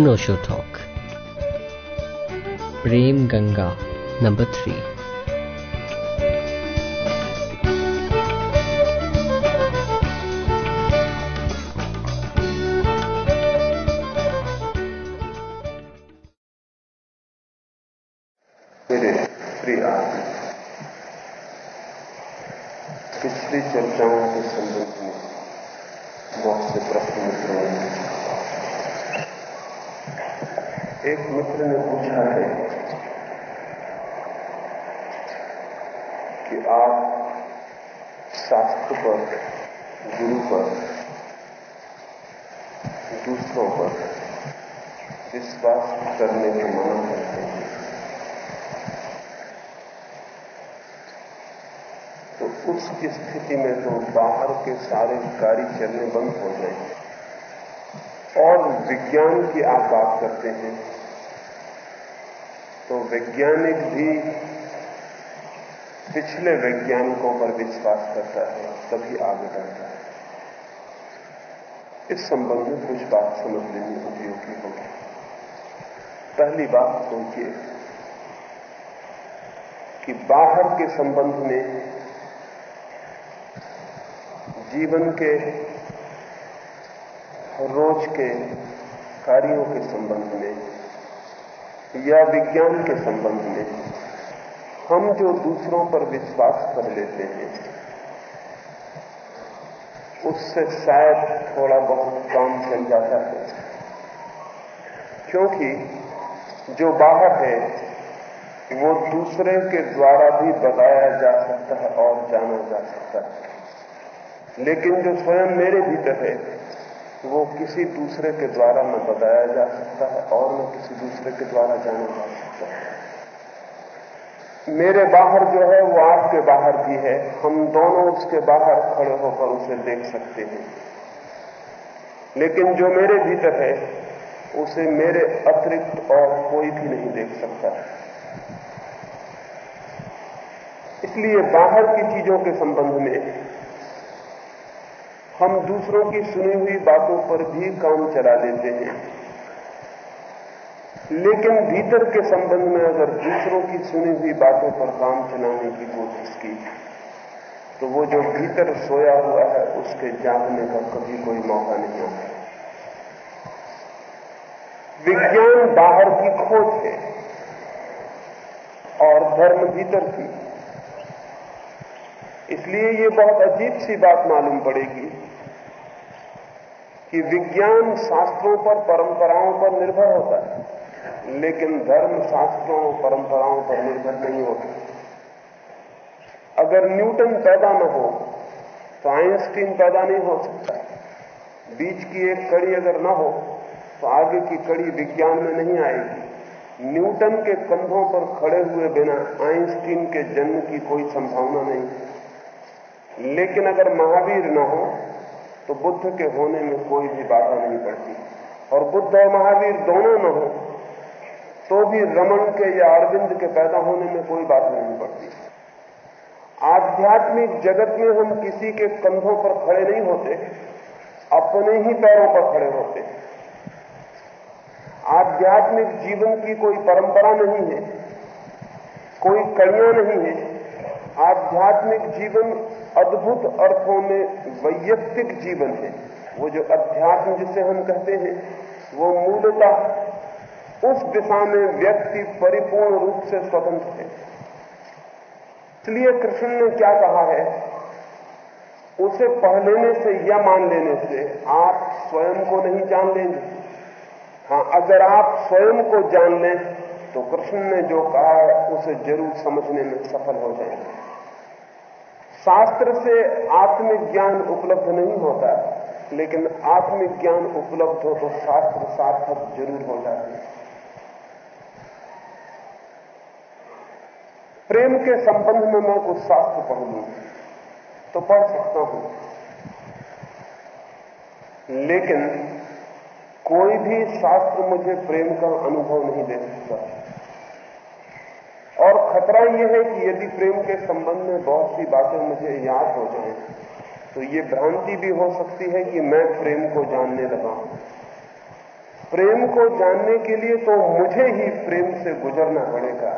Anosho Talk. Prem Ganga, number 3. करने को मना हैं तो उस स्थिति में तो बाहर के सारे कार्य चलने बंद हो जाएँगे। और विज्ञान की आप बात करते हैं तो वैज्ञानिक भी पिछले वैज्ञानिकों पर विश्वास करता है, तभी आगे बढ़ता है। इस संबंध में कुछ बात समझ लेनी उपयोगी होगी। पहली बात तो ये कि बाहर के संबंध में जीवन के रोज के कार्यों के संबंध में या विज्ञान के संबंध में हम जो दूसरों पर विश्वास कर लेते हैं, उससे शायद थोड़ा बहुत काम चल जाता है। क्योंकि जो बाहर है, वो दूसरे के द्वारा भी बताया जा सकता है और जाना जा सकता है। लेकिन जो स्वयं मेरे भीतर है, वो किसी दूसरे के द्वारा न बताया जा सकता है और न किसी दूसरे के द्वारा जाना जा सकता है। मेरे बाहर जो है, वो आपके बाहर भी है। हम दोनों उसके बाहर खड़े होकर उसे देख सकते हैं। लेकिन जो मेरे भीतर है उसे मेरे अतिरिक्त और कोई भी नहीं देख सकता। इसलिए बाहर की चीज़ों के संबंध में हम दूसरों की सुनी हुई बातों पर भी काम चला लेते हैं। लेकिन भीतर के संबंध में अगर दूसरों की सुनी हुई बातों पर काम चलाने की कोशिश की तो वो जो भीतर सोया हुआ है, उसके जागने का कभी कोई मौका नहीं आता विज्ञान बाहर की खोज है और धर्म भीतर की। इसलिए ये बहुत अजीब सी बात मालूम पड़ेगी कि विज्ञान शास्त्रों पर, परंपराओं पर निर्भर होता है, लेकिन धर्म शास्त्रों, परंपराओं पर निर्भर नहीं होता। अगर न्यूटन पैदा न हो तो आइंस्टीन पैदा नहीं हो सकता। बीच की एक कड़ी अगर न हो तो आगे की कड़ी विज्ञान में नहीं आएगी। न्यूटन के कंधों पर खड़े हुए बिना आइंस्टीन के जन्म की कोई संभावना नहीं लेकिन अगर महावीर न हो तो बुद्ध के होने में कोई भी बाधा नहीं पड़ती। और बुद्ध और महावीर दोनों न हो तो भी रमन के या अरविंद के पैदा होने में कोई बाधा नहीं पड़ती। आध्यात्मिक जगत में हम किसी के कंधों पर खड़े नहीं होते, अपने ही पैरों पर खड़े होते। आध्यात्मिक जीवन की कोई परंपरा नहीं है, कोई कड़ियाँ नहीं है। आध्यात्मिक जीवन अद्भुत अर्थों में वैयक्तिक जीवन है। वो जो अध्यात्म जिसे हम कहते हैं, वो मूलतः उस दिशा में व्यक्ति परिपूर्ण रूप से स्वतंत्र है। इसलिए कृष्ण ने क्या कहा है? उसे पढ़ लेने से या मान लेने से आप स्वयं को नहीं जान लेंगे। हाँ अगर आप स्वयं को जान लें तो कृष्ण ने जो कहा है, उसे ज़रूर समझने में सफल हो जाएँगे। शास्त्र से आत्मिक ज्ञान उपलब्ध नहीं होता, लेकिन आत्मिक ज्ञान उपलब्ध हो तो शास्त्र सार्थक ज़रूर हो जाते हैं। प्रेम के संबंध में मैं कुछ शास्त्र पढ़ लू तो पढ़ सकता हूँ। लेकिन कोई भी शास्त्र मुझे प्रेम का अनुभव नहीं दे सकता। और खतरा यह है कि यदि प्रेम के संबंध में बहुत सी बातें मुझे याद हो जाएँ तो ये भ्रांति भी हो सकती है कि मैं प्रेम को जानने लगा प्रेम को जानने के लिए तो मुझे ही प्रेम से गुजरना पड़ेगा।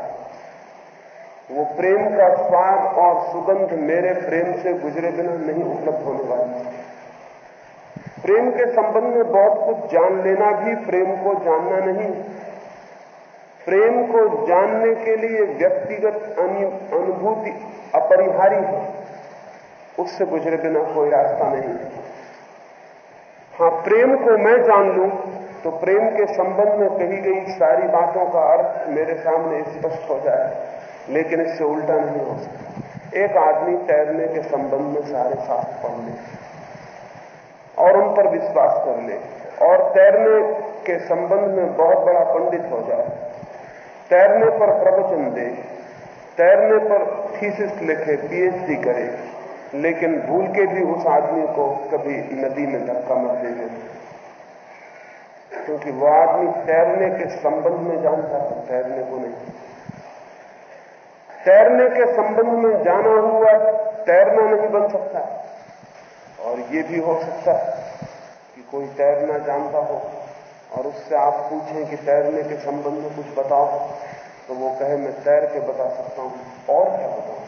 वो प्रेम का स्वाद और सुगंध मेरे प्रेम से गुजरे बिना नहीं उपलब्ध होने वाली। प्रेम के संबंध में बहुत कुछ जान लेना भी प्रेम को जानना नहीं। प्रेम को जानने के लिए व्यक्तिगत अनुभूति अपरिहारी है। उससे गुजरे बिना कोई रास्ता नहीं। हाँ, प्रेम को मैं जान लूँ तो प्रेम के संबंध में कही गई सारी बातों का अर्थ मेरे सामने स्पष्ट हो जाए, लेकिन इससे उल्टा नहीं हो सकता। एक आदमी तैरने के संबंध में सारे साथ पढ़ ले। और उन पर विश्वास कर ले और तैरने के संबंध में बहुत बड़ा पंडित हो जाए। तैरने पर प्रवचन दे, तैरने पर थीसिस लिखे पीएचडी करे, लेकिन भूल के भी उस आदमी को कभी नदी में धक्का मत दे क्योंकि वो आदमी तैरने के संबंध में जानता है तैरने को नहीं। तैरने के संबंध में जाना हुआ, तैरना नहीं बन सकता। और ये भी हो सकता है कि कोई तैरना जानता हो और उससे आप पूछें कि तैरने के संबंध में कुछ बताओ तो वो कहे, मैं तैर के बता सकता हूँ और क्या बताऊँ?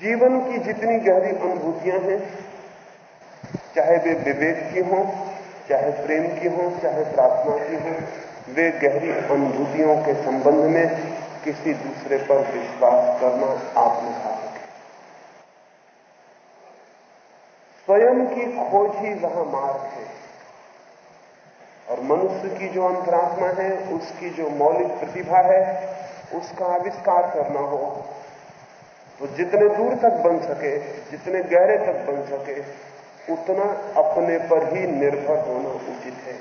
जीवन की जितनी गहरी अनुभूतियाँ हैं, चाहे वे विवेक की हों, चाहे प्रेम की हों, चाहे प्रार्थना की हों, वे गहरी अनुभूतियों के संबंध में किसी दूसरे पर विश्वास करना आप में सके स्वयं की खोज ही वहाँ मार्ग है। और मनुष्य की जो अंतरात्मा है, उसकी जो मौलिक प्रतिभा है, उसका आविष्कार करना हो तो जितने दूर तक बन सके, जितने गहरे तक बन सके, उतना अपने पर ही निर्भर होना उचित है।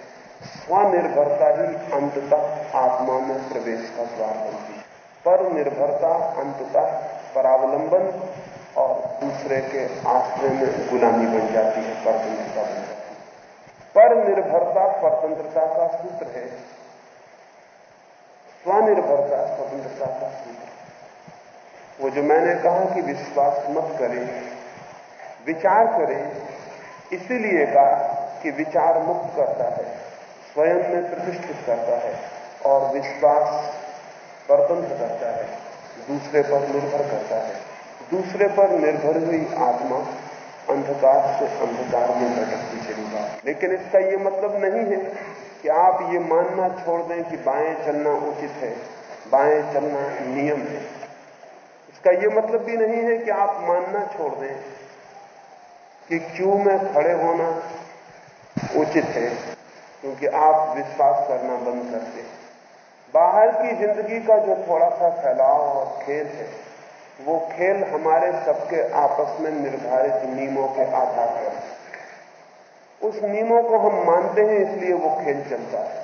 स्वनिर्भरता ही अंततः आत्मा में प्रवेश का द्वार बनती है। पर निर्भरता अंततः परावलंबन दूसरे के आश्रय में गुलामी बन जाती है, परतंत्रता बन जाती है। पर निर्भरता स्वतंत्रता का सूत्र है। स्वनिर्भरता स्वतंत्रता का सूत्र वो जो मैंने कहा कि विश्वास मत करें, विचार करें, इसीलिए कहा कि विचार मुक्त करता है, स्वयं में प्रतिष्ठित करता है और विश्वास परतंत्र करता है, दूसरे पर निर्भर करता है। दूसरे पर निर्भर हुई आत्मा अंधकार से अंधकार में भटकती चली जाए लेकिन इसका यह मतलब नहीं है कि आप ये मानना छोड़ दें कि बाएँ चलना उचित है, बाएँ चलना नियम है। इसका यह मतलब भी नहीं है कि आप मानना छोड़ दें कि क्यों में खड़े होना उचित है, क्योंकि आप विश्वास करना बंद करते हैं बाहर की ज़िंदगी का जो थोड़ा सा फैलाव और खेल है वो खेल हमारे सबके आपस में निर्धारित नियमों के आधार पर उस नियमों को हम मानते हैं, इसलिए वो खेल चलता है।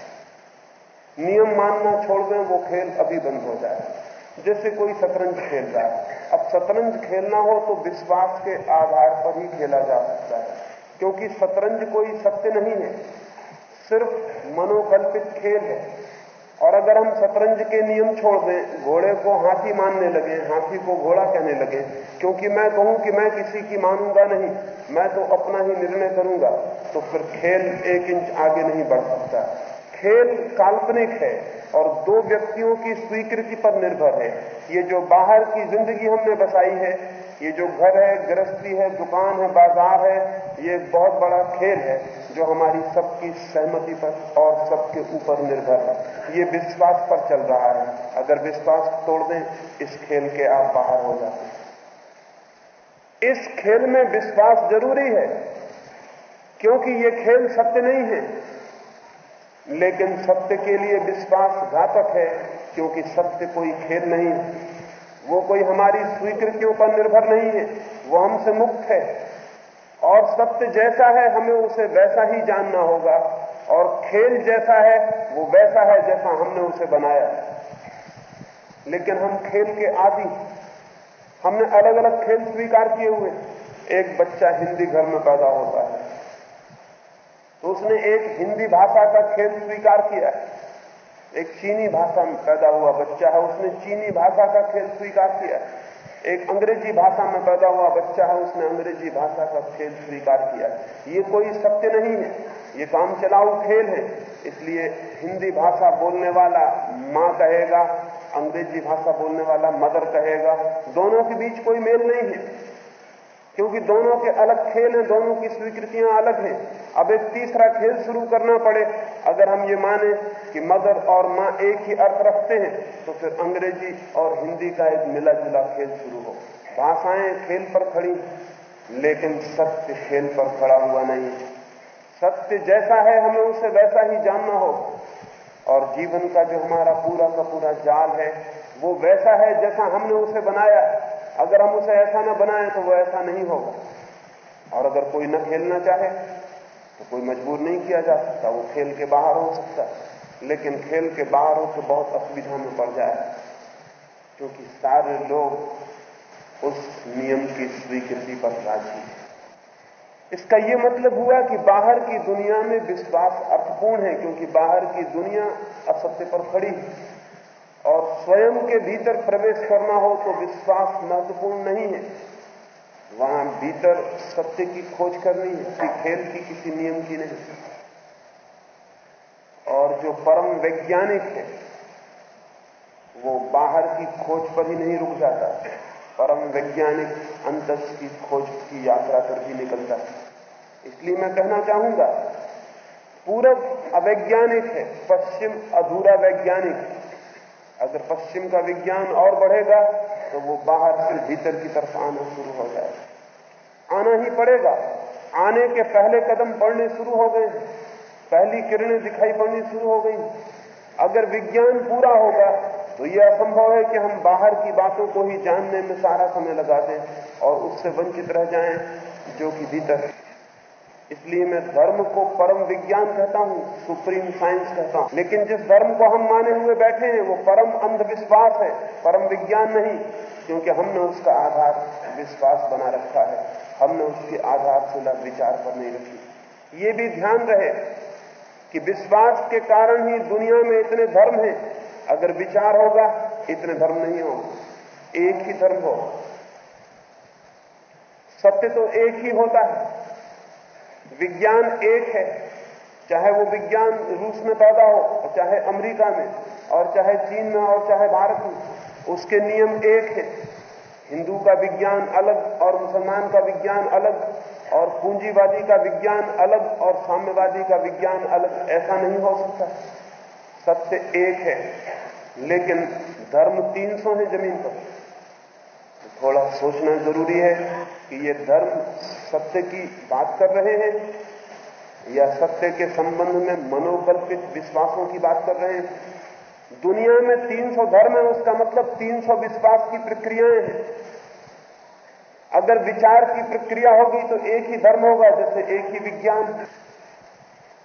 नियम मानना छोड़ दें, वो खेल अभी बंद हो जाए। जैसे कोई शतरंज खेल रहा है। अब शतरंज खेलना हो तो विश्वास के आधार पर ही खेला जा सकता है, क्योंकि शतरंज कोई सत्य नहीं है। सिर्फ़ मनोकल्पित खेल है। और अगर हम शतरंज के नियम छोड़ दें, घोड़े को हाथी मानने लगे, हाथी को घोड़ा कहने लगे, क्योंकि मैं कहूँ कि मैं किसी की मानूँगा नहीं, मैं तो अपना ही निर्णय करूँगा तो फिर खेल एक इंच आगे नहीं बढ़ सकता। खेल काल्पनिक है और दो व्यक्तियों की स्वीकृति पर निर्भर है। ये जो बाहर की ज़िंदगी हमने बसाई है ये जो घर है, गृहस्थी है, दुकान है, बाज़ार है, ये बहुत बड़ा खेल है जो हमारी सबकी सहमति पर और सबके ऊपर निर्भर है। ये विश्वास पर चल रहा है। अगर विश्वास तोड़ दें, इस खेल के आप बाहर हो जाते हैं। इस खेल में विश्वास ज़रूरी है, क्योंकि ये खेल सत्य नहीं है। लेकिन सत्य के लिए विश्वास घातक है, क्योंकि सत्य कोई खेल नहीं वो कोई हमारी स्वीकृतियों पर निर्भर नहीं है। वो हमसे मुक्त है। और सत्य जैसा है, हमें उसे वैसा ही जानना होगा। और खेल जैसा है, वो वैसा है जैसा हमने उसे बनाया। लेकिन हम खेल के आदि हमने अलग अलग खेल स्वीकार किए हुए एक बच्चा हिंदी घर में पैदा होता है। तो उसने एक हिंदी भाषा का खेल स्वीकार किया एक चीनी भाषा में पैदा हुआ बच्चा है, उसने चीनी भाषा का खेल स्वीकार किया। एक अंग्रेज़ी भाषा में पैदा हुआ बच्चा है, उसने अंग्रेज़ी भाषा का खेल स्वीकार किया। ये कोई सत्य नहीं है। ये काम चलाऊ खेल है। इसलिए हिंदी भाषा बोलने वाला माँ कहेगा, अंग्रेज़ी भाषा बोलने वाला मदर कहेगा, दोनों के बीच कोई मेल नहीं है। क्योंकि दोनों के अलग खेल हैं, दोनों की स्वीकृतियाँ अलग हैं। अब एक तीसरा खेल शुरू करना पड़े। अगर हम ये माने कि मदर और माँ एक ही अर्थ रखते हैं तो फिर अंग्रेज़ी और हिंदी का एक मिला जुला खेल शुरू हो। भाषाएँ खेल पर खड़ी, लेकिन सत्य खेल पर खड़ा हुआ नहीं। सत्य जैसा है, हमें उसे वैसा ही जानना हो। और जीवन का जो हमारा पूरा का पूरा जाल है, वो वैसा है जैसा हमने उसे बनाया अगर हम उसे ऐसा न बनाएँ तो वो ऐसा नहीं होगा। और अगर कोई न खेलना चाहे तो कोई मजबूर नहीं किया जा सकता। वो खेल के बाहर हो सकता है। लेकिन खेल के बाहर हो तो बहुत असुविधा में पड़ जाए। क्योंकि सारे लोग उस नियम की स्वीकृति पर राज़ी हैं। इसका यह मतलब हुआ कि बाहर की दुनिया में विश्वास अर्थपूर्ण है, क्योंकि बाहर की दुनिया असत्य पर खड़ी है। और स्वयं के भीतर प्रवेश करना हो तो विश्वास महत्वपूर्ण नहीं है। वहाँ भीतर सत्य की खोज करनी है, किसी खेल की, किसी नियम की नहीं। और जो परम वैज्ञानिक है, वो बाहर की खोज पर ही नहीं रुक जाता। परम वैज्ञानिक अंतस की खोज की यात्रा पर भी निकलता है। इसलिए मैं कहना चाहूँगा, पूरब अवैज्ञानिक है, पश्चिम अधूरा वैज्ञानिक अगर पश्चिम का विज्ञान और बढ़ेगा तो वो बाहर से भीतर की तरफ़ आना शुरू हो जाएगा आना ही पड़ेगा। आने के पहले कदम पड़ने शुरू हो गए पहली किरणें दिखाई पड़नी शुरू हो गई अगर विज्ञान पूरा होगा तो यह असंभव है कि हम बाहर की बातों को ही जानने में सारा समय लगा दें और उससे वंचित रह जाएँ, जो कि भीतर इसलिए मैं धर्म को परम विज्ञान कहता हूँ, सुप्रीम साइंस कहता हूँ। लेकिन जिस धर्म को हम माने हुए बैठे हैं, वो परम अंधविश्वास है। परम विज्ञान नहीं, क्योंकि हमने उसका आधार विश्वास बना रखा है। हमने उसकी आधारशिला विचार पर नहीं रखी। ये भी ध्यान रहे कि विश्वास के कारण ही दुनिया में इतने धर्म हैं। अगर विचार होगा, इतने धर्म नहीं होंगे। एक ही धर्म हो। सत्य तो एक ही होता है। विज्ञान एक है। चाहे वो विज्ञान रूस में पैदा हो, चाहे अमेरिका में, और चाहे चीन में, और चाहे भारत में, उसके नियम एक है। हिंदू का विज्ञान अलग, और मुसलमान का विज्ञान अलग, और पूंजीवादी का विज्ञान अलग, और साम्यवादी का विज्ञान अलग। ऐसा नहीं हो सकता। सत्य एक है। लेकिन धर्म 300 है ज़मीन पर। थोड़ा सोचना ज़रूरी है कि ये धर्म सत्य की बात कर रहे हैं या सत्य के संबंध में मनोकल्पित विश्वासों की बात कर रहे हैं। दुनिया में 300 धर्म है, उसका मतलब 300 विश्वास की प्रक्रियाएँ हैं। अगर विचार की प्रक्रिया होगी तो एक ही धर्म होगा, जैसे एक ही विज्ञान।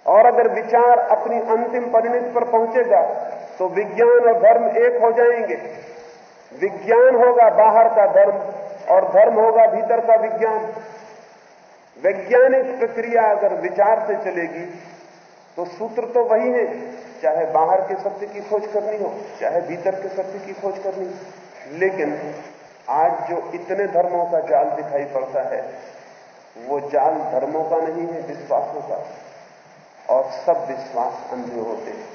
और अगर विचार अपनी अंतिम परिणति पर पहुंचेगा तो विज्ञान और धर्म एक हो जाएँगे। विज्ञान होगा बाहर का धर्म और धर्म होगा भीतर का विज्ञान। वैज्ञानिक प्रक्रिया अगर विचार से चलेगी तो सूत्र तो वही है, चाहे बाहर के सत्य की खोज करनी हो, चाहे भीतर के सत्य की खोज करनी हो। लेकिन आज जो इतने धर्मों का जाल दिखाई पड़ता है, वो जाल धर्मों का नहीं है, विश्वासों का। और सब विश्वास अंधे होते हैं।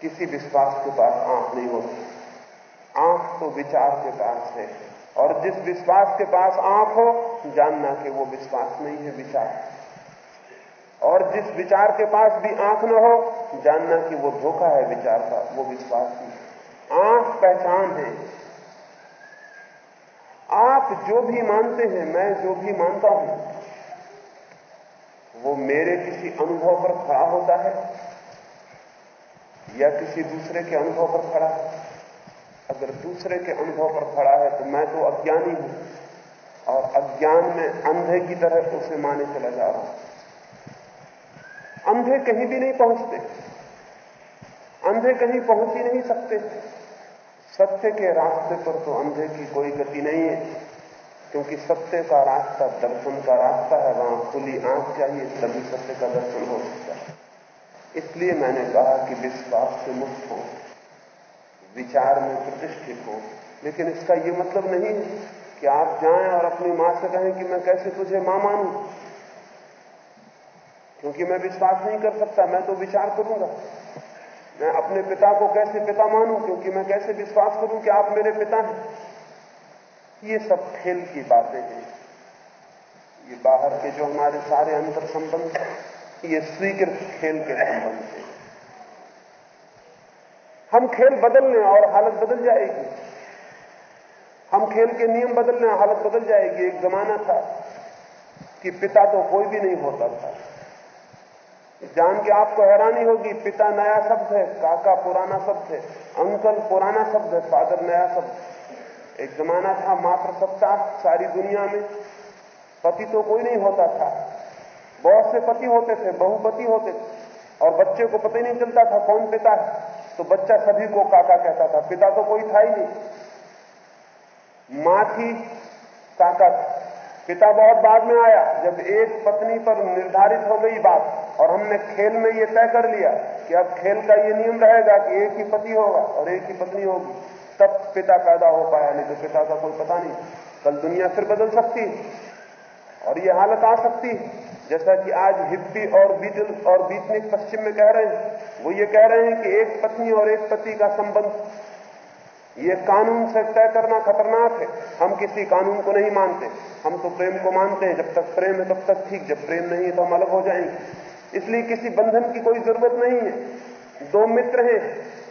किसी विश्वास के पास आँख नहीं होती। आँख तो विचार के पास है। और जिस विश्वास के पास आँख हो जानना कि वो विश्वास नहीं है, विचार। और जिस विचार के पास भी आँख न हो जानना कि वो धोखा है विचार का, वो विश्वास नहीं आँख पहचान है। आप जो भी मानते हैं, मैं जो भी मानता हूँ, वो मेरे किसी अनुभव पर खड़ा होता है या किसी दूसरे के अनुभव पर खड़ा है? अगर दूसरे के अनुभव पर खड़ा है तो मैं तो अज्ञानी हूँ। और अज्ञान में अंधे की तरह उसे माने चला जा रहा हूँ। अंधे कहीं भी नहीं पहुँचते। अंधे कहीं पहुँच ही नहीं सकते। सत्य के रास्ते पर तो अंधे की कोई गति नहीं है, क्योंकि सत्य का रास्ता दर्शन का रास्ता है। वहाँ खुली आँख चाहिए, तभी सत्य का दर्शन हो सकता है। इसलिए मैंने कहा कि विश्वास से मुक्त हो। विचार में प्रतिष्ठित हो लेकिन इसका यह मतलब नहीं है कि आप जाएँ और अपनी माँ से कहें कि मैं कैसे तुझे माँ मानू। क्योंकि मैं विश्वास नहीं कर सकता, मैं तो विचार करूँगा। मैं अपने पिता को कैसे पिता मानूं, क्योंकि मैं कैसे विश्वास करूँ कि आप मेरे पिता हैं। ये सब खेल की बातें हैं। ये बाहर के जो हमारे सारे अंतर संबंध ये स्वीकृत खेल के संबंध हैं। हम खेल बदल लें और हालत बदल जाएगी। हम खेल के नियम बदल लें हालत बदल जाएगी। एक जमाना था कि पिता तो कोई भी नहीं होता था। जान के आपको हैरानी होगी, पिता नया शब्द है, काका पुराना शब्द है, अंकल पुराना शब्द है, फादर नया शब्द एक जमाना था मात्र सत्ता, सारी दुनिया में पति तो कोई नहीं होता था। बहुत से पति होते थे बहुपति होते थे। और बच्चे को पता ही नहीं चलता था कौन पिता है। तो बच्चा सभी को काका कहता था, पिता तो कोई था ही नहीं। माँ थी, काका था। पिता बहुत बाद में आया, जब एक पत्नी पर निर्धारित हो गई बात और हमने खेल में यह तय कर लिया कि अब खेल का यह नियम रहेगा कि एक ही पति होगा और एक ही पत्नी होगी। तब पिता पैदा हो पाया, नहीं तो पिता का कोई पता नहीं। कल दुनिया फिर बदल सकती और ये हालत आ सकती जैसा कि आज हिप्पी और बीटल और बीतनिक पश्चिम में कह रहे हैं वो ये कह रहे हैं कि एक पत्नी और एक पति का संबंध। ये कानून से तय करना खतरनाक है। हम किसी कानून को नहीं मानते। हम तो प्रेम को मानते हैं। जब तक प्रेम है तब तक ठीक। जब प्रेम नहीं है तो हम अलग हो जाएँगे। इसलिए किसी बंधन की कोई ज़रूरत नहीं है। दो मित्र हैं।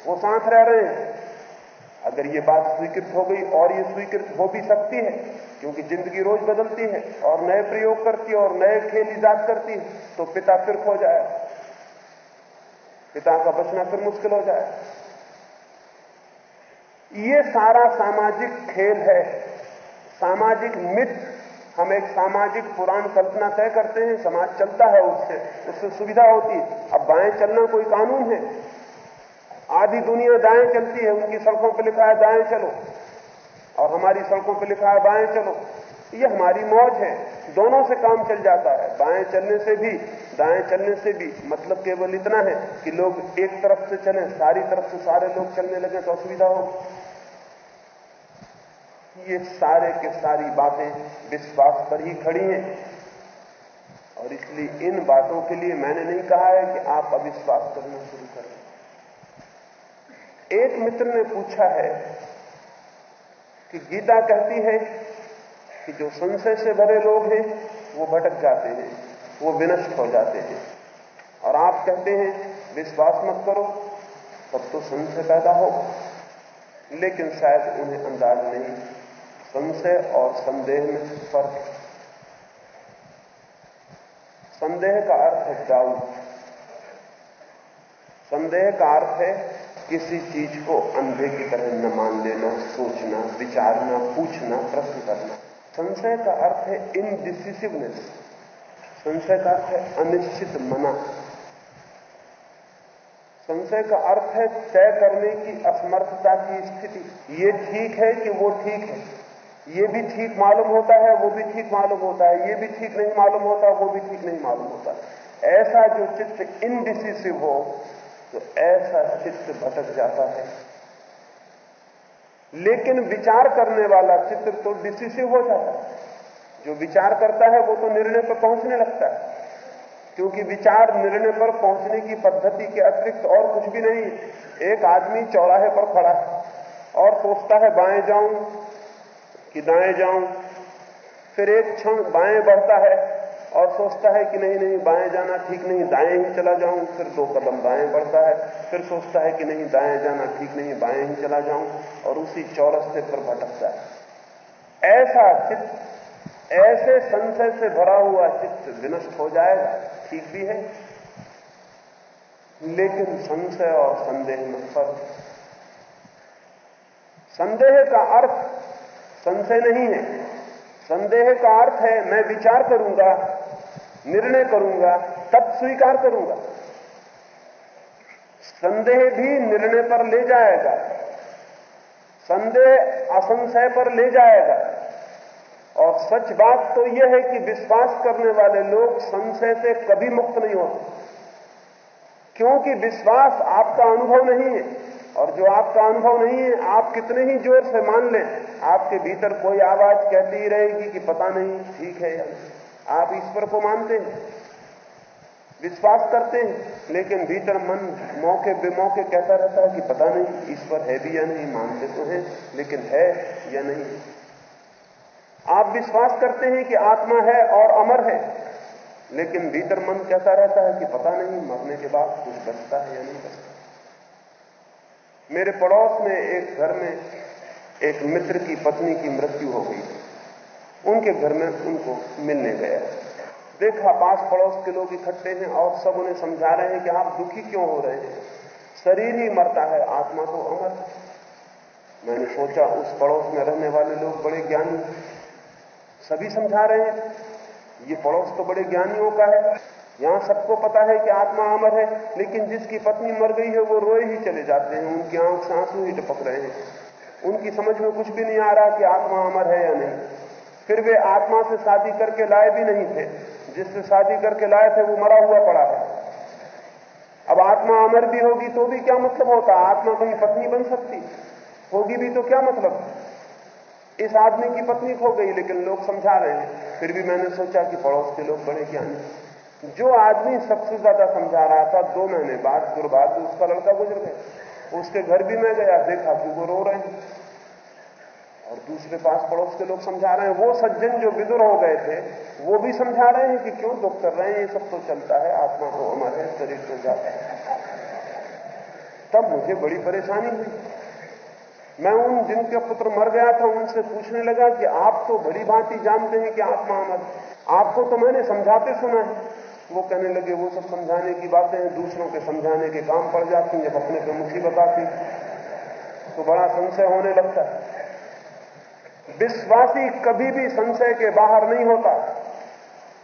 वो साथ रह रहे हैं। अगर ये बात स्वीकृत हो गई और ये स्वीकृत हो भी सकती है, क्योंकि ज़िंदगी रोज बदलती है और नए प्रयोग करती है और नए खेल ईजाद करती है तो पिता फिर खो जाए पिता का बचना फिर मुश्किल हो जाए। ये सारा सामाजिक खेल है। सामाजिक मिथ, हम एक सामाजिक पुराण कल्पना तय करते हैं, समाज चलता है उससे उससे सुविधा होती है। अब बाएँ चलना कोई कानून है। आधी दुनिया दाएँ चलती है, उनकी सड़कों पर लिखा है दाएँ चलो। और हमारी सड़कों पर लिखा है बाएँ चलो। ये हमारी मौज है। दोनों से काम चल जाता है। बाएँ चलने से भी, दाएँ चलने से भी। मतलब केवल इतना है कि लोग एक तरफ़ से चले, सारी तरफ़ से सारे लोग चलने लगे तो असुविधा हो। ये सारे के सारी बातें विश्वास पर ही खड़ी हैं। और इसलिए इन बातों के लिए मैंने नहीं कहा है कि आप अविश्वास करना शुरू करें एक मित्र ने पूछा है कि गीता कहती है कि जो संशय से भरे लोग हैं, वो भटक जाते हैं, वो विनष्ट हो जाते हैं। और आप कहते हैं, विश्वास मत करो, तब तो संशय पैदा हो। लेकिन शायद उन्हें अंदाज नहीं, संशय और संदेह में फ़र्क। संदेह का अर्थ है डाउट संदेह का अर्थ है किसी चीज़ को अंधे की तरह न मान लेना, सोचना, विचारना, पूछना, प्रश्न करना। संशय का अर्थ है इनडिसिसिवनेस संशय का अर्थ है अनिश्चित मना। संशय का अर्थ है तय करने की असमर्थता की स्थिति। ये ठीक है कि वो ठीक है? ये भी ठीक मालूम होता है, वो भी ठीक मालूम होता है। ये भी ठीक नहीं मालूम होता, वो भी ठीक नहीं मालूम होता। ऐसा जो चित्त इनडिसिसिव हो तो ऐसा चित्त भटक जाता है। लेकिन विचार करने वाला चित्र तो डिसिसिव हो जाता है। जो विचार करता है, वो तो निर्णय पर पहुँचने लगता है। क्योंकि विचार निर्णय पर पहुँचने की पद्धति के अतिरिक्त और कुछ भी नहीं। एक आदमी चौराहे पर खड़ा है और सोचता है, बाएँ जाऊँ कि दाएँ जाऊँ? फिर एक क्षण बाएँ बढ़ता है। और सोचता है कि नहीं नहीं, बाएँ जाना ठीक नहीं, दाएँ ही चला जाऊँ, फिर दो कदम बाएँ बढ़ता है, फिर सोचता है कि नहीं, दाएँ जाना ठीक नहीं, बाएँ ही चला जाऊँ, और उसी चौरस्ते पर भटकता है। ऐसा चित्त, ऐसे संशय से भरा हुआ चित्त विनष्ट हो जाएगा, ठीक भी है। लेकिन संशय और संदेह में फ़र्क संदेह का अर्थ संशय नहीं है। संदेह का अर्थ है, मैं विचार करूँगा, निर्णय करूँगा, तब स्वीकार करूँगा। संदेह भी निर्णय पर ले जाएगा। संदेह असंशय पर ले जाएगा। और सच बात तो यह है कि विश्वास करने वाले लोग संशय से कभी मुक्त नहीं होते। क्योंकि विश्वास आपका अनुभव नहीं है। और जो आपका अनुभव नहीं है, आप कितने ही ज़ोर से मान लें, आपके भीतर कोई आवाज़ कहती ही रहेगी कि पता नहीं ठीक है या आप ईश्वर को मानते हैं, विश्वास करते हैं, लेकिन भीतर मन मौके बेमौके कहता रहता है कि पता नहीं ईश्वर है भी या नहीं, मानते तो हैं, लेकिन है या नहीं। आप विश्वास करते हैं कि आत्मा है और अमर है, लेकिन भीतर मन कहता रहता है कि पता नहीं मरने के बाद कुछ बचता है या नहीं बचता। मेरे पड़ोस में एक घर में एक मित्र की पत्नी की मृत्यु हो गई। उनके घर में उनको मिलने गया। देखा पास पड़ोस के लोग इकट्ठे हैं और सब उन्हें समझा रहे हैं कि आप दुखी क्यों हो रहे हैं? शरीर ही मरता है, आत्मा तो अमर मैंने सोचा, उस पड़ोस में रहने वाले लोग बड़े ज्ञानी सभी समझा रहे हैं, ये पड़ोस तो बड़े ज्ञानियों का है। यहाँ सबको पता है कि आत्मा अमर है, लेकिन जिसकी पत्नी मर गई है, वो रोए ही चले जाते हैं, उनकी आँख से आँसू ही टपक रहे हैं। उनकी समझ में कुछ भी नहीं आ रहा कि आत्मा अमर है या नहीं। फिर वे आत्मा से शादी करके लाए भी नहीं थे। जिससे शादी करके लाए थे, वो मरा हुआ पड़ा है। अब आत्मा अमर भी होगी तो भी क्या मतलब होता? आत्मा कहीं पत्नी बन सकती। होगी भी तो क्या मतलब? इस आदमी की पत्नी खो गई, लेकिन लोग समझा रहे हैं। फिर भी मैंने सोचा कि पड़ोस के लोग बड़े ज्ञानी। जो आदमी सबसे ज़्यादा समझा रहा था दो महीने बाद दुर्भाग्य उसका लड़का गुजर गया। उसके घर भी मैं गया, देखा कि वो रो रहे हैं। और दूसरे पास पड़ोस के लोग समझा रहे हैं। वो सज्जन जो विदुर हो गए थे, वो भी समझा रहे हैं कि क्यों दुख कर रहे हैं, ये सब तो चलता है, आत्मा तो हमारे शरीर से जाता है। तब मुझे बड़ी परेशानी हुई। मैं उन जिनके पुत्र मर गया था, उनसे पूछने लगा कि आप तो बड़ी भांति जानते हैं कि आत्मा अमर आपको तो मैंने समझाते सुना है। वो कहने लगे, वो सब समझाने की बातें हैं, दूसरों के समझाने के काम पड़ जाती जब अपने पे मुसीबत आती तो बड़ा संशय होने लगता है। विश्वासी कभी भी संशय के बाहर नहीं होता।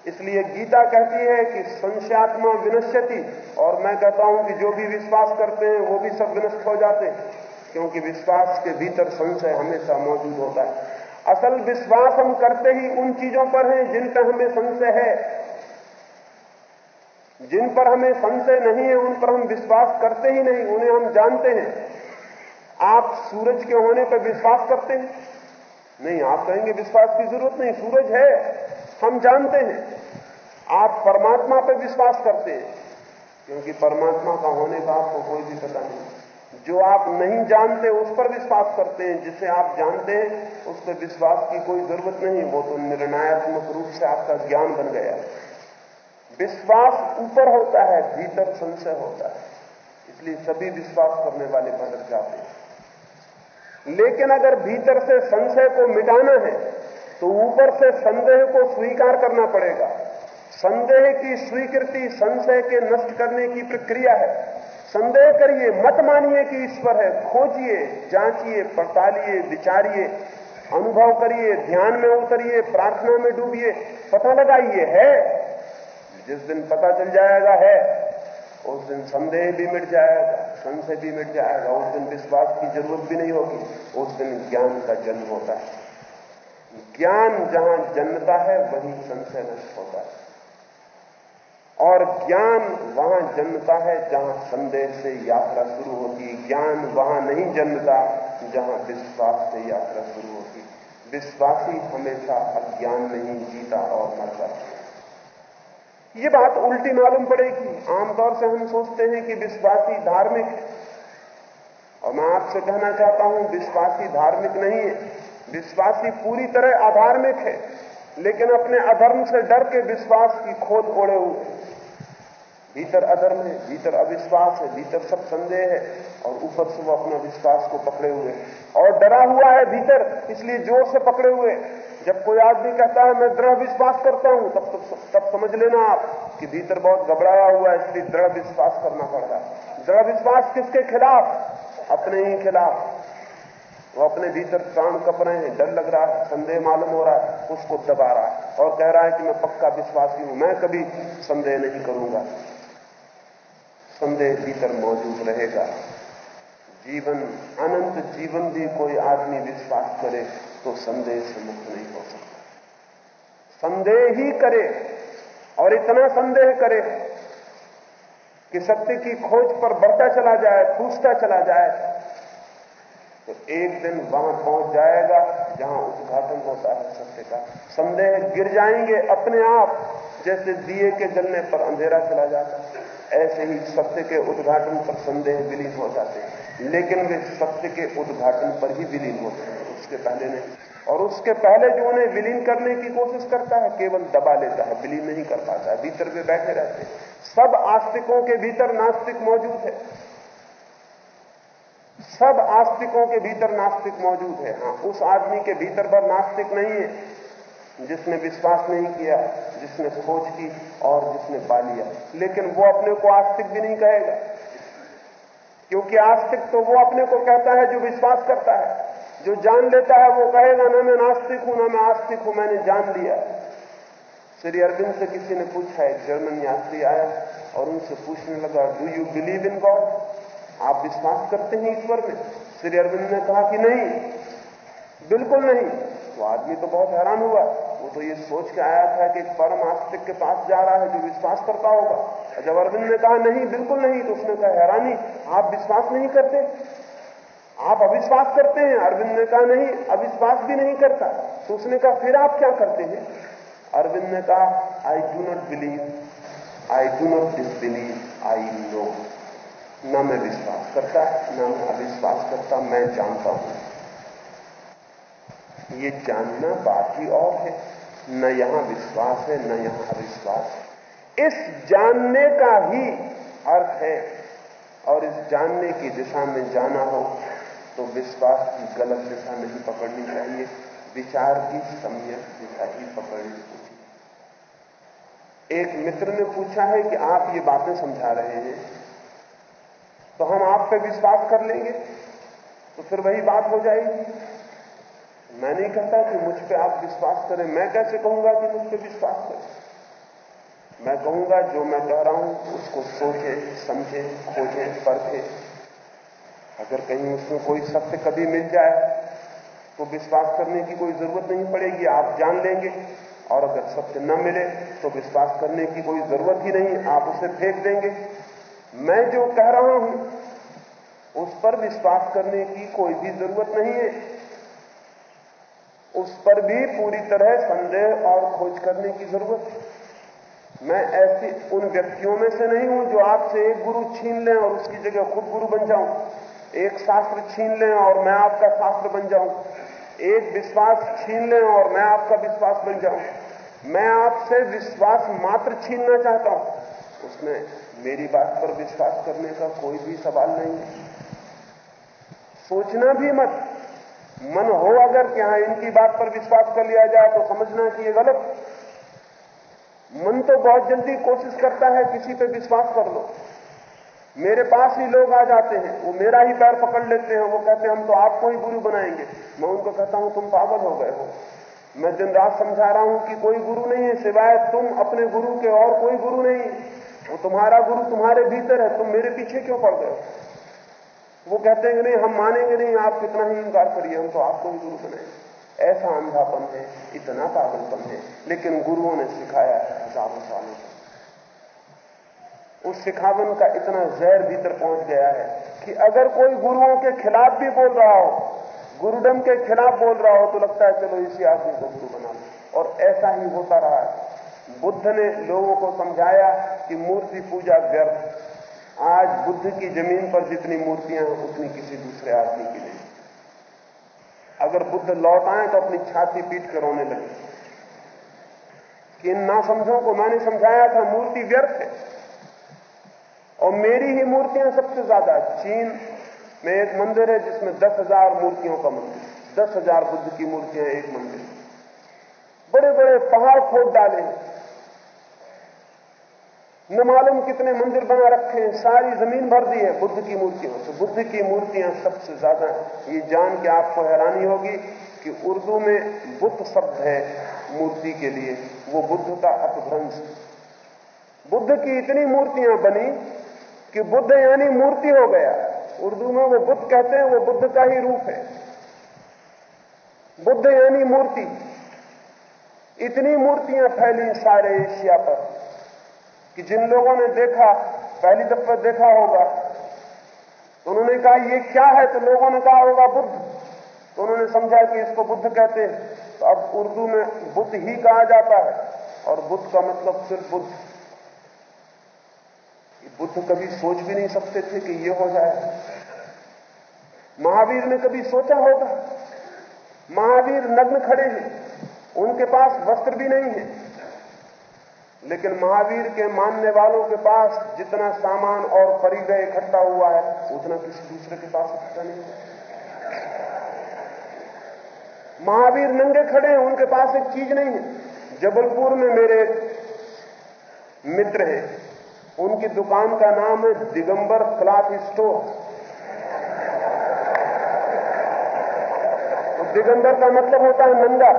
इसलिए गीता कहती है कि संशयात्मा विनश्यति, और मैं कहता हूँ कि जो भी विश्वास करते हैं, वो भी सब विनष्ट हो जाते हैं, क्योंकि विश्वास के भीतर संशय हमेशा मौजूद होता है। असल विश्वास हम करते ही उन चीज़ों पर हैं जिन पर हमें संशय है। जिन पर हमें संशय नहीं है, उन पर हम विश्वास करते ही नहीं, उन्हें हम जानते हैं। आप सूरज के होने पर विश्वास करते हैं? नहीं, आप कहेंगे विश्वास की ज़रूरत नहीं, सूरज है, हम जानते हैं। आप परमात्मा पर विश्वास करते हैं, क्योंकि परमात्मा का होने का आपको कोई भी पता नहीं। जो आप नहीं जानते, उस पर विश्वास करते हैं, जिसे आप जानते हैं, उस पर विश्वास की कोई ज़रूरत नहीं। वो तो निर्णयात्मक रूप से आपका ज्ञान बन गया। विश्वास ऊपर होता है, भीतर संशय होता है। इसलिए सभी विश्वास करने वाले भटक जाते हैं। लेकिन अगर भीतर से संशय को मिटाना है तो ऊपर से संदेह को स्वीकार करना पड़ेगा। संदेह की स्वीकृति संशय के नष्ट करने की प्रक्रिया है। संदेह करिए, मत मानिए कि ईश्वर है। खोजिए, जांचिए, पड़तालिए, विचारिए, अनुभव करिए, ध्यान में उतरिए, प्रार्थना में डूबिए, पता लगाइए, है? जिस दिन पता चल जाएगा है, उस दिन संदेह भी मिट जाएगा, संशय भी मिट जाएगा, उस दिन विश्वास की ज़रूरत भी नहीं होगी, उस दिन ज्ञान का जन्म होता है। ज्ञान जहाँ जन्मता है, वहीं संशय नष्ट होता है। और ज्ञान वहाँ जन्मता है, जहाँ संदेह से यात्रा शुरू होती ज्ञान वहाँ नहीं जन्मता, जहाँ विश्वास से यात्रा शुरू होती विश्वासी हमेशा अज्ञान में ही जीता और मरता है। ये बात उल्टी मालूम पड़ेगी। आमतौर से हम सोचते हैं कि विश्वासी धार्मिक और मैं आपसे कहना चाहता हूँ, विश्वासी धार्मिक नहीं है। विश्वासी पूरी तरह अधार्मिक है, लेकिन अपने अधर्म से डर के विश्वास की खोद ओढ़े हुए भीतर अधर्म है, भीतर अविश्वास है, भीतर सब संदेह है, और ऊपर से वो अपना विश्वास को पकड़े हुए और डरा हुआ है भीतर, इसलिए ज़ोर से पकड़े हुए जब कोई आदमी कहता है मैं दृढ़ विश्वास करता हूँ तब तब, तब समझ लेना आप कि भीतर बहुत घबराया हुआ है इसलिए दृढ़ विश्वास करना पड़ रहा है। दृढ़ विश्वास किसके खिलाफ? अपने ही खिलाफ। वो अपने भीतर प्राण कप रहे हैं डर लग रहा है संदेह मालूम हो रहा है उसको दबा रहा है और कह रहा है कि मैं पक्का विश्वासी हूँ मैं कभी संदेह नहीं करूँगा। संदेह भीतर मौजूद रहेगा। जीवन, अनंत जीवन भी कोई आदमी विश्वास करे तो संदेह से मुक्त नहीं हो सकता। संदेह ही करे, और इतना संदेह करे, कि सत्य की खोज पर बढ़ता चला जाए, पूछता चला जाए तो एक दिन वहाँ पहुँच जाएगा, जहाँ उद्घाटन होता है सत्य का। संदेह गिर जाएँगे अपने आप, जैसे दिए के जलने पर अंधेरा चला जाता ऐसे ही सत्य के उद्घाटन पर संदेह विलीन हो जाते हैं। लेकिन वे सत्य के उद्घाटन पर ही विलीन होते हैं, उसके पहले नहीं। और उसके पहले जो उन्हें विलीन करने की कोशिश करता है, केवल दबा लेता है, विलीन नहीं कर पाता है, भीतर वे बैठे रहते हैं। सब आस्तिकों के भीतर नास्तिक मौजूद है। सब आस्तिकों के भीतर नास्तिक मौजूद है। हाँ उस आदमी के भीतर पर नास्तिक नहीं है, जिसने विश्वास नहीं किया, जिसने खोज की और जिसने पा लिया। लेकिन वो अपने को आस्तिक भी नहीं कहेगा। क्योंकि आस्तिक तो वो अपने को कहता है, जो विश्वास करता है, जो जान लेता है, वो कहेगा, ना मैं नास्तिक हूँ, ना मैं आस्तिक हूँ, मैंने जान लिया श्री अरविंद से किसी ने पूछा, एक जर्मन यात्री आया और उनसे पूछने लगा do you believe in God आप विश्वास करते हैं ईश्वर में? श्री अरविंद ने कहा कि नहीं, बिल्कुल नहीं। वो आदमी तो बहुत हैरान हुआ। तो ये सोच के आया था कि परम आस्तिक के पास जा रहा है, जो विश्वास करता होगा। जब अरविंद ने कहा, नहीं, बिल्कुल नहीं तो उसने कहा, हैरानी, आप विश्वास नहीं करते? आप अविश्वास करते हैं, अरविंद ने कहा, नहीं, अविश्वास भी नहीं करता। तो उसने कहा, फिर आप क्या करते हैं? अरविंद ने कहा I do not believe I do not disbelieve I know न मैं विश्वास करता, न मैं अविश्वास करता, मैं जानता हूँ। ये जानना ही और है। न यहाँ विश्वास है, न यहाँ अविश्वास है। इस जानने का ही अर्थ है, और इस जानने की दिशा में जाना हो तो विश्वास की गलत दिशा नहीं पकड़नी चाहिए, विचार की सम्यक दिशा ही पकड़नी चाहिए। एक मित्र ने पूछा है कि आप ये बातें समझा रहे हैं तो हम आप पे विश्वास कर लेंगे तो फिर वही बात हो जाएगी। मैं नहीं कहता कि मुझ पे आप विश्वास करें। मैं कैसे कहूँगा कि मुझ पे विश्वास करें? मैं कहूँगा, जो मैं कह रहा हूँ, उसको सोचे, समझे, खोजे, परखे। अगर कहीं उसमें कोई सत्य कभी मिल जाए तो विश्वास करने की कोई ज़रूरत नहीं पड़ेगी। आप जान लेंगे। और अगर सत्य न मिले तो विश्वास करने की कोई ज़रूरत ही नहीं। आप उसे फेंक देंगे। मैं जो कह रहा हूँ, उस पर विश्वास करने की कोई भी ज़रूरत नहीं है। उस पर भी पूरी तरह संदेह और खोज करने की ज़रूरत है। मैं ऐसी उन व्यक्तियों में से नहीं हूँ जो आपसे एक गुरु छीन लें और उसकी जगह खुद गुरु बन जाऊँ। एक शास्त्र छीन लें और मैं आपका शास्त्र बन जाऊँ। एक विश्वास छीन लें और मैं आपका विश्वास बन जाऊँ। मैं आपसे विश्वास मात्र छीनना चाहता हूँ। उसमें मेरी बात पर विश्वास करने का कोई भी सवाल नहीं है। सोचना भी मत। मन हो अगर कि हाँ, इनकी बात पर विश्वास कर लिया जाए तो समझना कि ये गलत मन तो बहुत जल्दी कोशिश करता है, किसी पे विश्वास कर लो। मेरे पास ही लोग आ जाते हैं, वो मेरा ही पैर पकड़ लेते हैं, वो कहते हैं, हम तो आपको ही गुरु बनाएँगे। मैं उनको कहता हूँ, तुम पागल हो गए हो। मैं दिन रात समझा रहा हूँ कि कोई गुरु नहीं है, सिवाय तुम अपने गुरु के और कोई गुरु नहीं। वो तुम्हारा गुरु तुम्हारे भीतर है, तुम मेरे पीछे क्यों पड़ गए वो कहते हैं कि नहीं, हम मानेंगे नहीं, आप कितना ही इंकार करिए, हम तो आपको ही गुरु बनाए ऐसा अंधापन है, इतना पागलपन है। लेकिन गुरुओं ने सिखाया है हज़ारों सालों से उस सिखावन का इतना जहर भीतर पहुँच गया है कि अगर कोई गुरुओं के खिलाफ भी बोल रहा हो, गुरुडम के खिलाफ बोल रहा हो तो लगता है, चलो इसी आदमी को गुरु बना लो। और ऐसा ही होता रहा है। बुद्ध ने लोगों को समझाया कि मूर्ति पूजा व्यर्थ। आज बुद्ध की ज़मीन पर जितनी मूर्तियाँ हैं, उतनी किसी दूसरे आदमी की नहीं। अगर बुद्ध लौट आए तो अपनी छाती पीट कर रोने लगे। कि इन नासमझों को मैंने समझाया था, मूर्ति व्यर्थ है। और मेरी ही मूर्तियाँ सबसे ज़्यादा, चीन में एक मंदिर है जिसमें दस हज़ार मूर्तियों का मंदिर दस हज़ार बुद्ध की मूर्तियाँ एक मंदिर बड़े बड़े पहाड़ खोद डाले न मालूम कितने मंदिर बना रखे हैं, सारी ज़मीन भर दी है। बुद्ध की मूर्तियों से बुद्ध की मूर्तियाँ सबसे ज़्यादा ये जान के आपको हैरानी होगी कि उर्दू में बुद्ध शब्द है मूर्ति के लिए। वो बुद्ध का अपभ्रंश। बुद्ध की इतनी मूर्तियाँ बनी कि बुद्ध यानी मूर्ति हो गया। उर्दू में वो बुद्ध कहते हैं, वो बुद्ध का ही रूप है। बुद्ध यानी मूर्ति। इतनी मूर्तियाँ फैली सारे एशिया पर। कि जिन लोगों ने देखा, पहली दफ़ा देखा होगा तो उन्होंने कहा, ये क्या है? तो लोगों ने कहा होगा, बुद्ध। तो उन्होंने समझा कि इसको बुद्ध कहते हैं। तो अब उर्दू में बुद्ध ही कहा जाता है, और बुद्ध का मतलब सिर्फ़ बुद्ध। बुद्ध कभी सोच भी नहीं सकते थे कि ये हो जाए। महावीर ने कभी सोचा होगा? महावीर नग्न खड़े हैं। उनके पास वस्त्र भी नहीं है। लेकिन महावीर के मानने वालों के पास जितना सामान और परिगय इकट्ठा हुआ है, उतना किसी दूसरे के पास इकट्ठा नहीं है महावीर नंगे खड़े हैं, उनके पास एक चीज़ नहीं है। जबलपुर में मेरे मित्र हैं, उनकी दुकान का नाम है दिगंबर क्लॉथ स्टोर। तो दिगंबर का मतलब होता है नंगा।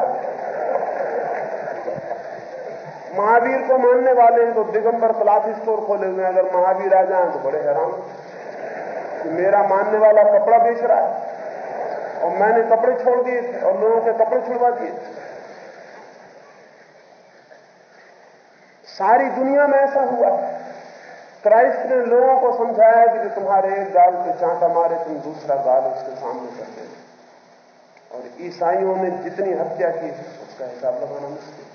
महावीर को मानने वाले हैं तो दिगंबर क्लॉथ स्टोर खोले हुए हैं अगर महावीर आ जाए तो बड़े हैरान कि मेरा मानने वाला कपड़ा बेच रहा है। और मैंने कपड़े छोड़ दिए थे और लोगों के कपड़े छुड़वा दिए सारी दुनिया में ऐसा हुआ है। क्राइस्ट ने लोगों को समझाया कि जो तुम्हारे एक गाल पे चांटा मारे, तुम दूसरा गाल उसके सामने कर देना। और ईसाइयों ने जितनी हत्या की, उसका हिसाब लगाना मुश्किल।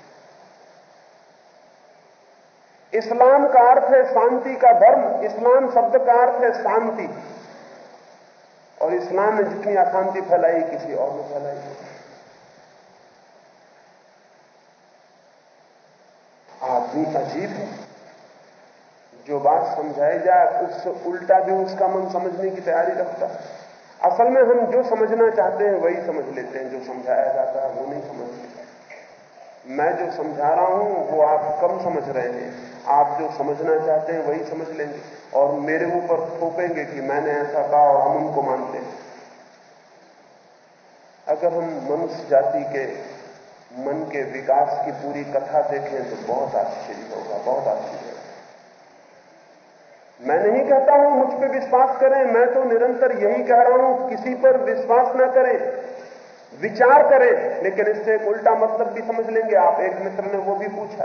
इस्लाम का अर्थ है शांति का धर्म, इस्लाम शब्द का अर्थ है शांति। और इस्लाम ने जितनी अशांति फैलाई, किसी और ने फैलाई आदमी अजीब है। जो बात समझाई जाए, उससे उल्टा भी उसका मन समझने की तैयारी रखता है। असल में हम जो समझना चाहते हैं, वही समझ लेते हैं। जो समझाया जाता है, वो नहीं समझते मैं जो समझा रहा हूँ, वो आप कम समझ रहे हैं। आप जो समझना चाहते हैं, वही समझ लेंगे। और मेरे ऊपर थोपेंगे कि मैंने ऐसा कहा और हम उनको मानते हैं। अगर हम मनुष्य जाति के मन के विकास की पूरी कथा देखें तो बहुत आश्चर्य होगा, बहुत आश्चर्य मैं नहीं कहता हूँ, मुझ पर विश्वास करें, मैं तो निरंतर यही कह रहा हूँ, किसी पर विश्वास ना करें। विचार करें, लेकिन इससे एक उल्टा मतलब भी समझ लेंगे आप। एक मित्र ने वो भी पूछा।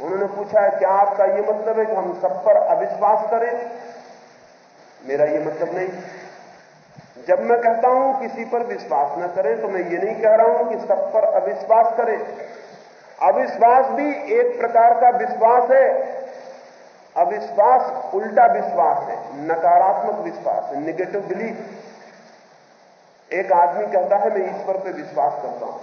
उन्होंने पूछा है, क्या आपका ये मतलब है कि हम सब पर अविश्वास करें? मेरा ये मतलब नहीं। जब मैं कहता हूँ, किसी पर विश्वास न करें तो मैं ये नहीं कह रहा हूँ कि सब पर अविश्वास करें। अविश्वास भी एक प्रकार का विश्वास है। अविश्वास उल्टा विश्वास है, नकारात्मक विश्वास है निगेटिव बिलीफ एक आदमी कहता है, मैं ईश्वर पर विश्वास करता हूँ।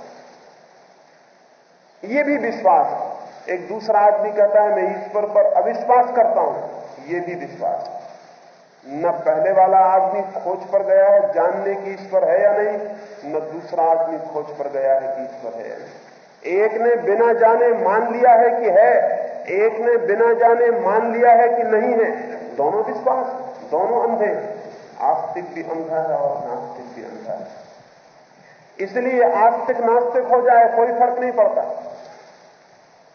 यह भी विश्वास। एक दूसरा आदमी कहता है, मैं ईश्वर पर अविश्वास करता हूँ। यह भी विश्वास। न पहले वाला आदमी खोज पर गया है, जानने की ईश्वर है या नहीं, न दूसरा आदमी खोज पर गया है कि ईश्वर है या नहीं। एक ने बिना जाने मान लिया है कि है, एक ने बिना जाने मान लिया है कि नहीं है। दोनों विश्वास, दोनों अंधे। आस्तिक भी अंधा है और नास्तिक भी अंधा है। इसलिए आस्तिक नास्तिक हो जाए, कोई फ़र्क नहीं पड़ता।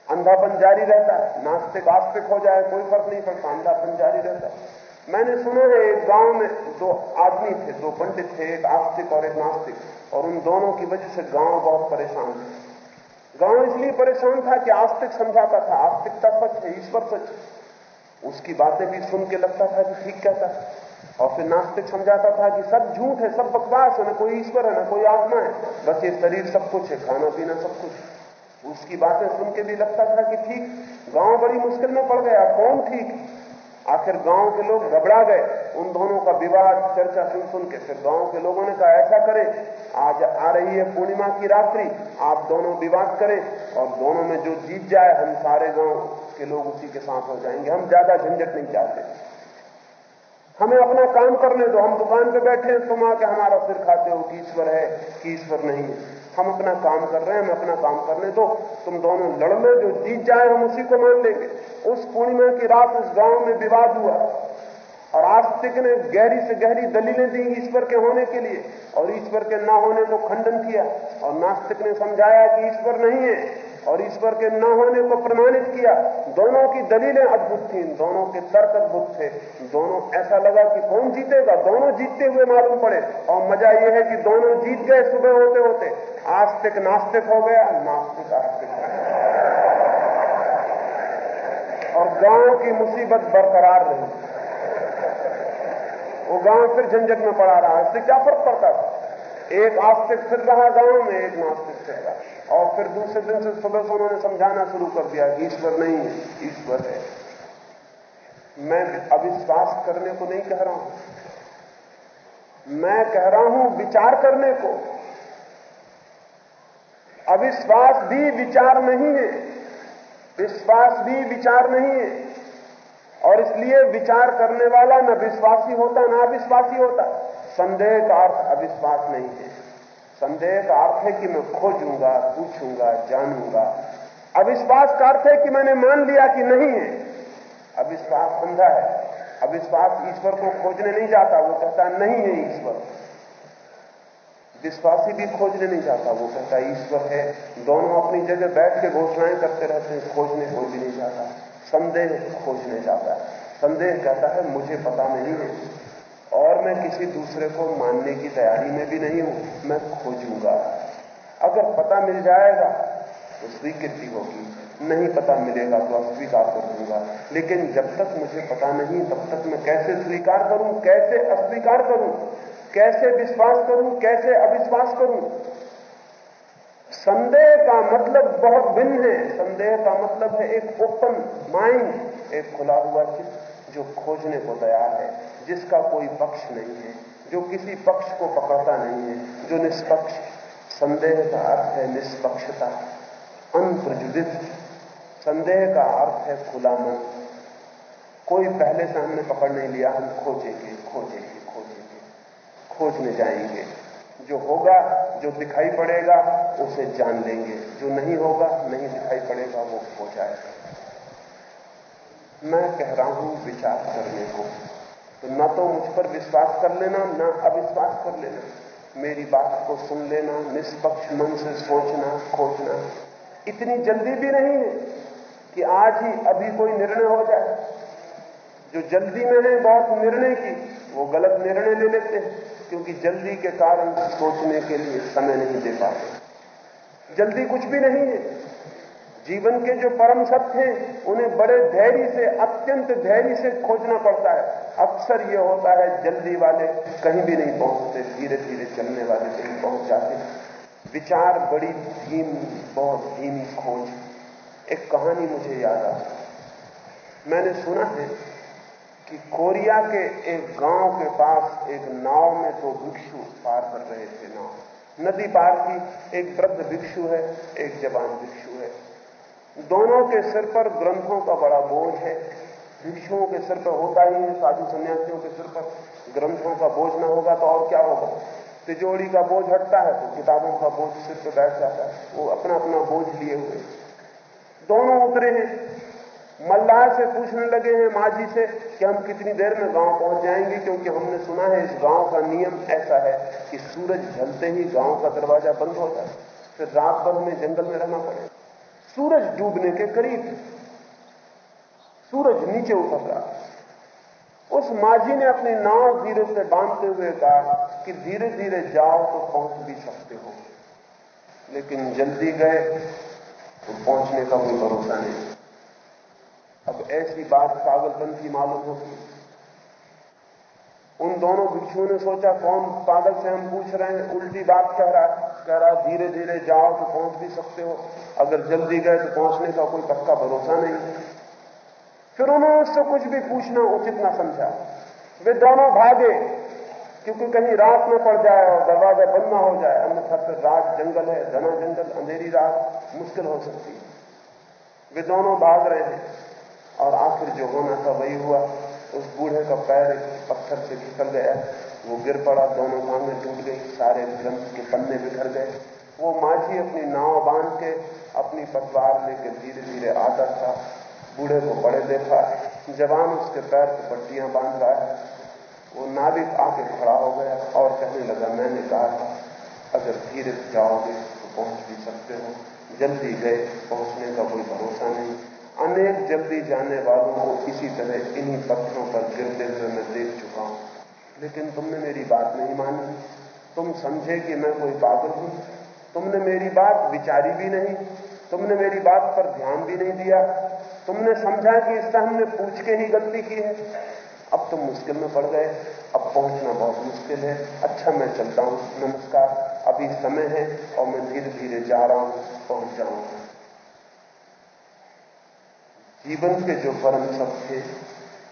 अंधापन जारी रहता है, नास्तिक आस्तिक हो जाए, कोई फ़र्क नहीं पड़ता अंधापन जारी रहता है। मैंने सुना है, एक गाँव में दो आदमी थे, दो पंडित थे, एक आस्तिक और एक नास्तिक, और उन दोनों की वजह से गाँव बहुत परेशान थे। गाँव इसलिए परेशान था कि आस्तिक समझाता था, आस्तिकता सच है, ईश्वर सच उसकी बातें भी सुन के लगता था कि ठीक कहता है। और फिर नास्तिक समझाता था कि सब झूठ है, सब बकवास है, ना कोई ईश्वर है, ना कोई आत्मा है। बस ये शरीर सब कुछ है, खाना पीना सब कुछ उसकी बातें सुन के भी लगता था कि ठीक, गाँव बड़ी मुश्किल में पड़ गया, कौन ठीक? आखिर गाँव के लोग घबरा गए। उन दोनों का विवाद, चर्चा सुन सुन के फिर गाँव के लोगों ने कहा, ऐसा करें, आज आ रही है पूर्णिमा की रात्रि, आप दोनों विवाद करें और दोनों में जो जीत जाए, हम सारे गाँव के लोग उसी के साथ हो जाएँगे। हम ज़्यादा झंझट नहीं चाहते। हमें अपना काम करने दो। हम दुकान पे बैठे हैं, तुम आके हमारा सिर खाते हो कि ईश्वर है कि ईश्वर नहीं है। हम अपना काम कर रहे हैं, हम अपना काम करने दो। तुम दोनों लड़ लो जो जीत जाए, हम उसी को मान लेंगे। उस पूर्णिमा की रात उस गाँव में विवाद हुआ। और आस्तिक ने गहरी से गहरी दलीलें दी ईश्वर के होने के लिए। और ईश्वर के ना होने को खंडन किया। और नास्तिक ने समझाया कि ईश्वर नहीं है। और ईश्वर के न होने को प्रमाणित किया। दोनों की दलीलें अद्भुत थी। दोनों के तर्क अद्भुत थे। दोनों ऐसा लगा कि कौन जीतेगा? दोनों जीतते हुए मालूम पड़े। और मज़ा यह है कि दोनों जीत गए सुबह होते होते। आस्तिक नास्तिक हो गया, नास्तिक आस्तिक। हो गया और गाँव की मुसीबत बरकरार रही। वो गाँव फिर झंझट में पड़ा रहा। इससे क्या फ़र्क पड़ता था? एक आस्तिक फिर रहा गाँव में, एक नास्तिक फिर रहा और फिर दूसरे दिन से सुबह से उन्होंने समझाना शुरू कर दिया कि ईश्वर नहीं है, ईश्वर है। मैं अविश्वास करने को नहीं कह रहा हूँ। मैं कह रहा हूँ विचार करने को। अविश्वास भी विचार नहीं है। विश्वास भी विचार नहीं है। और इसलिए विचार करने वाला न विश्वासी होता, न अविश्वासी होता। संदेह का अर्थ अविश्वास नहीं है। संदेह का अर्थ है कि मैं खोजूँगा, पूछूँगा, जानूँगा। अविश्वास का अर्थ है कि मैंने मान लिया कि नहीं है। अविश्वास अंधा है। अविश्वास ईश्वर को खोजने नहीं जाता, वो कहता नहीं है ईश्वर। विश्वासी भी खोजने नहीं जाता, वो कहता ईश्वर है। दोनों अपनी जगह बैठ के घोषणाएँ करते रहते हैं, खोजने को भी नहीं जाता। संदेह खोजने जाता है। संदेह कहता है, मुझे पता नहीं है और मैं किसी दूसरे को मानने की तैयारी में भी नहीं हूँ, मैं खोजूँगा। अगर पता मिल जाएगा तो स्वीकृति होगी, नहीं पता मिलेगा तो अस्वीकार कर दूँगा। लेकिन जब तक मुझे पता नहीं, तब तक मैं कैसे स्वीकार करूँ, कैसे अस्वीकार करूँ, कैसे विश्वास करूँ, कैसे अविश्वास करूँ संदेह का मतलब बहुत भिन्न है। संदेह का मतलब है एक ओपन माइंड एक खुला हुआ चित्त जो खोजने को तैयार है, जिसका कोई पक्ष नहीं है, जो किसी पक्ष को पकड़ता नहीं है, जो निष्पक्ष। संदेह का अर्थ है निष्पक्षता, अनप्रजुदित। संदेह का अर्थ है खुला मन। कोई पहले से हमने पकड़ नहीं लिया, हम खोजेंगे खोजेंगे खोजेंगे, खोजने जाएँगे। जो होगा, जो दिखाई पड़ेगा, उसे जान लेंगे। जो नहीं होगा, नहीं दिखाई पड़ेगा, वो हो जाएगा। मैं कह रहा हूँ, विचार करने को। तो न तो मुझ पर विश्वास कर लेना, न अविश्वास कर लेना। मेरी बात को सुन लेना, निष्पक्ष मन से सोचना, खोजना। इतनी जल्दी भी नहीं है कि आज ही अभी कोई निर्णय हो जाए। जो जल्दी में है बहुत निर्णय की, वो गलत निर्णय ले लेते हैं, क्योंकि जल्दी के कारण सोचने के लिए समय नहीं दे पाते। जल्दी कुछ भी नहीं है। जीवन के जो परम सत्य हैं, उन्हें बड़े धैर्य से, अत्यंत धैर्य से खोजना पड़ता है। अक्सर ये होता है, जल्दी वाले कहीं भी नहीं पहुँचते धीरे धीरे चलने वाले कहीं पहुँच जाते विचार बड़ी धीमी, बहुत धीमी खोज। एक कहानी मुझे याद आ मैंने सुना है कि कोरिया के एक गाँव के पास एक नाव में दो भिक्षु पार कर रहे थे नाव। नदी पार की एक वृद्ध भिक्षु है, एक जवान भिक्षु है। दोनों के सिर पर ग्रंथों का बड़ा बोझ है। भिक्षुओं के सिर पर होता ही है साधु सन्यासियों के सिर पर ग्रंथों का बोझ ना होगा तो और क्या होगा? तिजोड़ी का बोझ हटता है तो किताबों का बोझ सिर पर बैठ जाता है। वो अपना अपना बोझ लिए हुए दोनों उतरे हैं। मल्लाह से पूछने लगे हैं माझी से कि हम कितनी देर में गाँव पहुँच जाएँगे, क्योंकि हमने सुना है इस गाँव का नियम ऐसा है कि सूरज ढलते ही गाँव का दरवाज़ा बंद होता है, फिर रात भर में जंगल में रहना पड़ेगा। सूरज डूबने के करीब सूरज नीचे उतर रहा उस माझी ने अपनी नाव धीरे से बांधते हुए कहा कि धीरे धीरे जाओ तो पहुँच भी सकते हो, लेकिन जल्दी गए तो पहुँचने का कोई भरोसा नहीं। अब ऐसी बात पागलपंथी मालूम होती। उन दोनों भिक्षुओं ने सोचा, कौन पागल से हम पूछ रहे हैं? उल्टी बात कह रहा कह रहा, धीरे धीरे जाओ तो पहुँच भी सकते हो। अगर जल्दी गए तो पहुँचने का कोई पक्का भरोसा नहीं। फिर उन्होंने उससे कुछ भी पूछना उचित ना समझा। वे दोनों भागे, क्योंकि कहीं रात में पड़ जाए और दरवाज़ा बंद ना हो जाए। अन्यथा फिर रात जंगल है, घना जंगल, अंधेरी रात, मुश्किल हो सकती। है वे दोनों भाग रहे। हैं और आखिर जो होना था वही हुआ, उस बूढ़े का पैर एक पत्थर से फिसल गया, वो गिर पड़ा, दोनों टांगें टूट गई, सारे ग्रंथ के पन्ने बिखर गए। वो माझी अपनी नाव बाँध के अपनी पतवार लेकर धीरे धीरे आता था। बूढ़े को बड़े देखा, जवान उसके पैर पर पट्टियाँ बाँध रहा है। वो नाविक आके खड़ा हो गया और कहने लगा, मैंने कहा था, अगर धीरे जाओगे तो पहुँच भी सकते हो। जल्दी गए, पहुँचने का कोई भरोसा नहीं। अनेक जल्दी जाने वालों को इसी तरह इन्हीं पत्थरों पर गिरते हुए मैं देख चुका हूँ। लेकिन तुमने मेरी बात नहीं मानी। तुम समझे कि मैं कोई पागल हूँ। तुमने मेरी बात विचारी भी नहीं। तुमने मेरी बात पर ध्यान भी नहीं दिया। तुमने समझा कि इससे हमने पूछ के ही गलती की है। अब तुम मुश्किल में पड़ गए। अब पहुँचना बहुत मुश्किल है। अच्छा मैं चलता हूँ। नमस्कार। अभी समय है और मैं धीरे धीरे जा रहा हूँ। पहुँच जाऊँगा जीवन के जो परम सब थे,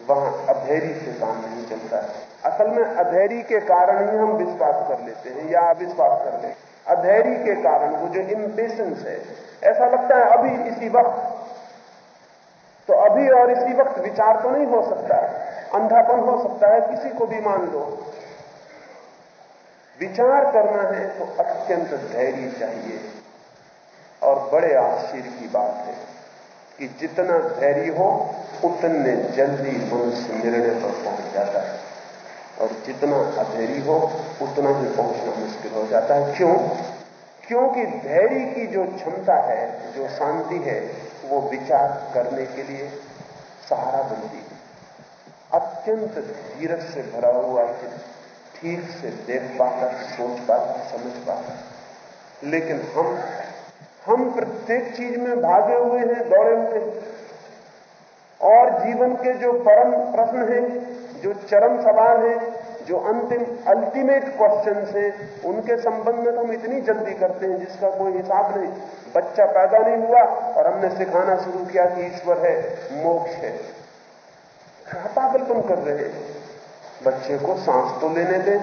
वहाँ अधैर्य से काम नहीं चलता। है असल में अधैर्य के कारण ही हम विश्वास कर लेते हैं या अविश्वास कर लेते हैं अधैर्य के कारण वो जो इम्पेशंस है, ऐसा लगता है अभी इसी वक्त। तो अभी और इसी वक्त विचार तो नहीं हो सकता। अंधापन हो सकता है, किसी को भी मान लो। विचार करना है तो अत्यंत धैर्य चाहिए। और बड़े आश्चर्य की बात है। कि जितना धैर्य हो, उतने जल्दी मनुष्य निर्णय पर पहुँच जाता है। और जितना अधैर्य हो, उतना ही पहुँचना मुश्किल हो जाता है। क्यों? क्योंकि धैर्य की जो क्षमता है, जो शांति है, वो विचार करने के लिए सहारा बनती है। अत्यंत धीरज से भरा हुआ है, ठीक से देख पाता सोच पाता समझ पाता लेकिन हम हम प्रत्येक चीज़ में भागे हुए हैं, दौड़े हुए हैं। और जीवन के जो परम प्रश्न हैं, जो चरम सवाल हैं, जो अंतिम अल्टीमेट क्वेश्चन हैं, उनके संबंध में तो हम इतनी जल्दी करते हैं, जिसका कोई हिसाब नहीं। बच्चा पैदा नहीं हुआ और हमने सिखाना शुरू किया कि ईश्वर है, मोक्ष है। पागलपन कर रहे हैं। बच्चे को सांस तो लेने दें,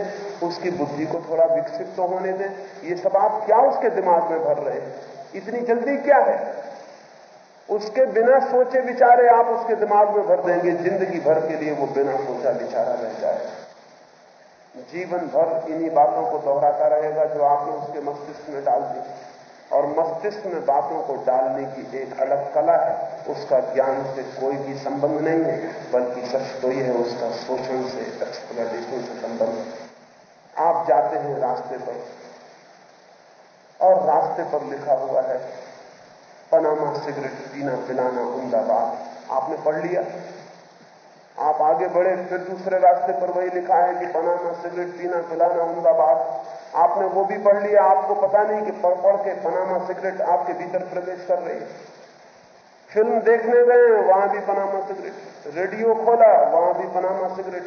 उसकी बुद्धि को थोड़ा विकसित तो होने दें। ये सब आप क्या उसके दिमाग में भर रहे हैं? इतनी जल्दी क्या है? उसके बिना सोचे विचारे आप उसके दिमाग में भर देंगे, ज़िंदगी भर के लिए वो बिना सोचा विचारा रह जाए। जीवन भर इन्हीं बातों को दोहराता रहेगा जो आपने उसके मस्तिष्क में डाल दी। और मस्तिष्क में बातों को डालने की एक अलग कला है। उसका ज्ञान से कोई भी संबंध नहीं है, बल्कि सच तो यह है, उसका शोषण से एक्सप्लोटेशन से संबंध आप जाते हैं रास्ते पर और रास्ते पर लिखा हुआ है, पनामा सिगरेट पीना पिलाना उमदाबाद। आपने पढ़ लिया? आप आगे बढ़े, फिर दूसरे रास्ते पर वही लिखा है कि पनामा सिगरेट पीना पिलाना उमदाबाद। आपने वो भी पढ़ लिया, आपको पता नहीं कि पढ़ पढ़ के पनामा सिगरेट आपके भीतर प्रवेश कर रही फ़िल्म देखने गए, वहाँ भी पनामा सिगरेट। रेडियो खोला, वहाँ भी पनामा सिगरेट।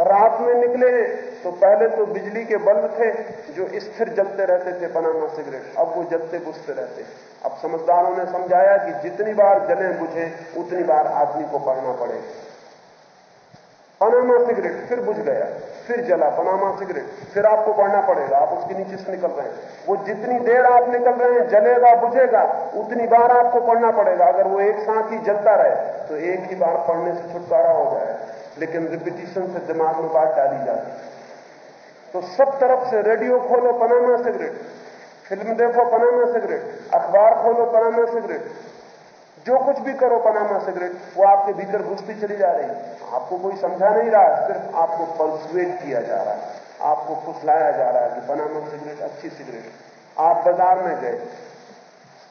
रात में निकले तो पहले तो बिजली के बल्ब थे जो स्थिर जलते रहते थे पनामा सिगरेट। अब वो जलते बुझते रहते। अब समझदारों ने समझाया कि जितनी बार जले बुझे उतनी बार आदमी को पढ़ना पड़ेगा पनामा सिगरेट, फिर बुझ गया, फिर जला पनामा सिगरेट। फिर आपको पढ़ना पड़ेगा, आप उसके नीचे से निकल रहे हैं। वो जितनी देर आप निकल रहे हैं, जलेगा, बुझेगा, उतनी बार आपको पढ़ना पड़ेगा। अगर वो एक साथ ही जलता रहे तो एक ही बार पढ़ने से छुटकारा हो जाए लेकिन रिपीटिशन से दिमाग में बात डाली जाती तो सब तरफ़ से रेडियो खोलो पनामा सिगरेट फ़िल्म देखो पनामा सिगरेट अखबार खोलो पनामा सिगरेट जो कुछ भी करो पनामा सिगरेट वो आपके भीतर घुसती चली जा रही है। आपको कोई समझा नहीं रहा, सिर्फ़ आपको परसुएट किया जा रहा है। आपको फुसलाया जा रहा है कि पनामा सिगरेट अच्छी सिगरेट आप बाज़ार में गए।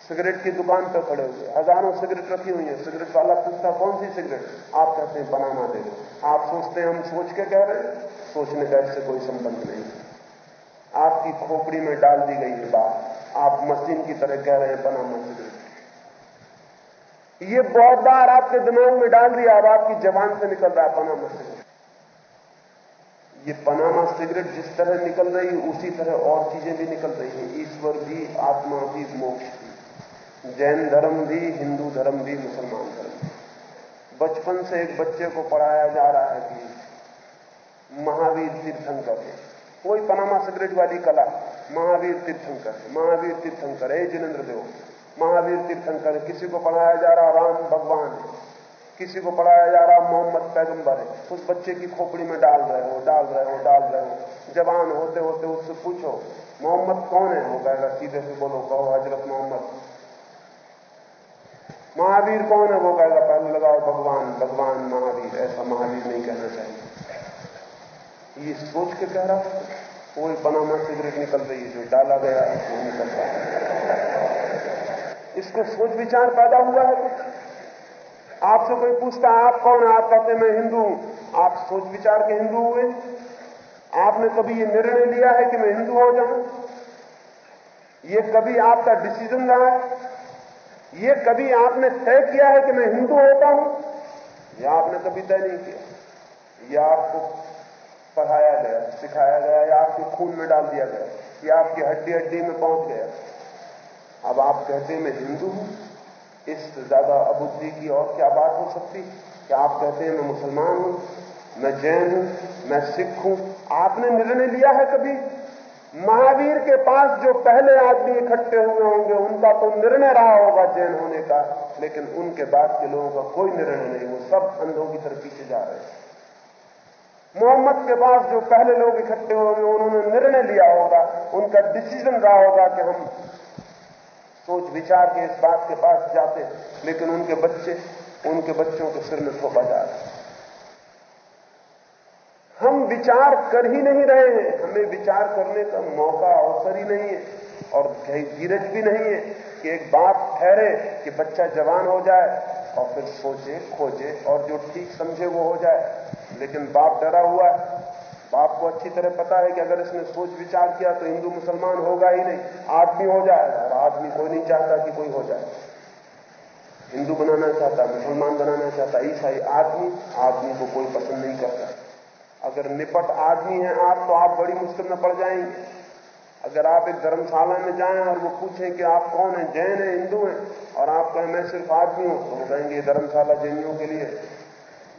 सिगरेट की दुकान पर खड़े हुए। हज़ारों सिगरेट रखी हुई है। सिगरेट वाला पूछता, कौन सी सिगरेट? आप कहते हैं पनामा दे। आप सोचते हैं हम सोच के कह रहे हैं? सोचने का इससे कोई संबंध नहीं। आपकी खोपड़ी में डाल दी गई है बात। आप मशीन की तरह कह रहे हैं पनामा सिगरेट। ये बहुत बार आपके दिमाग में डाल दिया, अब आपकी जबान से निकल रहा है पनामा सिगरेट। ये पनामा सिगरेट जिस तरह निकल रही है उसी तरह और चीज़ें भी निकल रही हैं। ईश्वर भी, आत्मा भी, मोक्ष भी। जैन धर्म भी, हिंदू धर्म भी मुसलमान धर्म बचपन से एक बच्चे को पढ़ाया जा रहा है कि महावीर तीर्थंकर है। कोई पनामा सिगरेट वाली कला, महावीर तीर्थंकर है, महावीर तीर्थंकर है जिनेन्द्र देव। महावीर तीर्थंकर किसी को पढ़ाया जा रहा राम भगवान है। किसी को पढ़ाया जा रहा मोहम्मद पैगंबर है। उस बच्चे की खोपड़ी में डाल रहे हो, डाल रहे हो, डाल रहे हो। जवान होते होते उससे पूछो, मोहम्मद कौन है? वो कहेगा, सीधे से बोलो, कहो हज़रत मोहम्मद महावीर कौन है? वो कहेगा पहले लगाओ भगवान भगवान महावीर, ऐसा महावीर नहीं कहना चाहिए। ये सोच के कह रहा कोई पनामा सिगरेट निकल रही है, जो डाला गया वो निकल रहा है। इसको सोच विचार पैदा हुआ है कुछ? आपसे कोई पूछता, आप कौन है? आप कहते, मैं हिंदू हूँ। आप सोच विचार के हिंदू हुए? आपने कभी ये निर्णय लिया है कि मैं हिंदू हो जाऊँ? ये कभी आपका डिसीज़न रहा है? ये कभी आपने तय किया है कि मैं हिंदू होता हूँ? या आपने कभी तय नहीं किया। या आपको पढ़ाया गया, सिखाया गया, या आपके खून में डाल दिया गया, या आपकी हड्डी हड्डी में पहुँच गया। अब आप कहते हैं मैं हिंदू हूँ इससे ज़्यादा अबुद्धि की और क्या बात हो सकती? कि आप कहते हैं मैं मुसलमान हूँ, मैं जैन हूँ, मैं सिख हूँ? आपने निर्णय लिया है कभी? महावीर के पास जो पहले आदमी इकट्ठे हुए होंगे, उनका तो निर्णय रहा होगा जैन होने का। लेकिन उनके बाद के लोगों का कोई निर्णय नहीं, वो सब अंधों की तरफ़ पीछे जा रहे हैं। मोहम्मद के पास जो पहले लोग इकट्ठे होंगे, उन्होंने निर्णय लिया होगा, उनका डिसीज़न रहा होगा कि हम सोच विचार के इस बात के पास जाते लेकिन उनके बच्चे, उनके बच्चों के सिर में थोपा जा रहा है। हम विचार कर ही नहीं रहे हैं। हमें विचार करने का मौका, अवसर ही नहीं है। और धीरज भी नहीं है कि एक बाप ठहरे कि बच्चा जवान हो जाए और फिर सोचे, खोजे और जो ठीक समझे वो हो जाए। लेकिन बाप डरा हुआ है। बाप को अच्छी तरह पता है कि अगर इसने सोच विचार किया तो हिंदू मुसलमान होगा ही नहीं। आदमी हो जाएगा और आदमी कोई नहीं चाहता कि कोई हो जाए। हिंदू बनाना चाहता, मुसलमान बनाना चाहता, ईसाई आदमी आदमी को कोई पसंद नहीं करता। अगर निपट आदमी है आप तो आप बड़ी मुश्किल में पड़ जाएँगे। अगर आप एक धर्मशाला में जाएँ और वो पूछें कि आप कौन हैं, जैन हैं, हिंदू हैं, और आप कहें मैं सिर्फ़ आदमी हूँ तो वो कहेंगे, धर्मशाला जैनियों के लिए।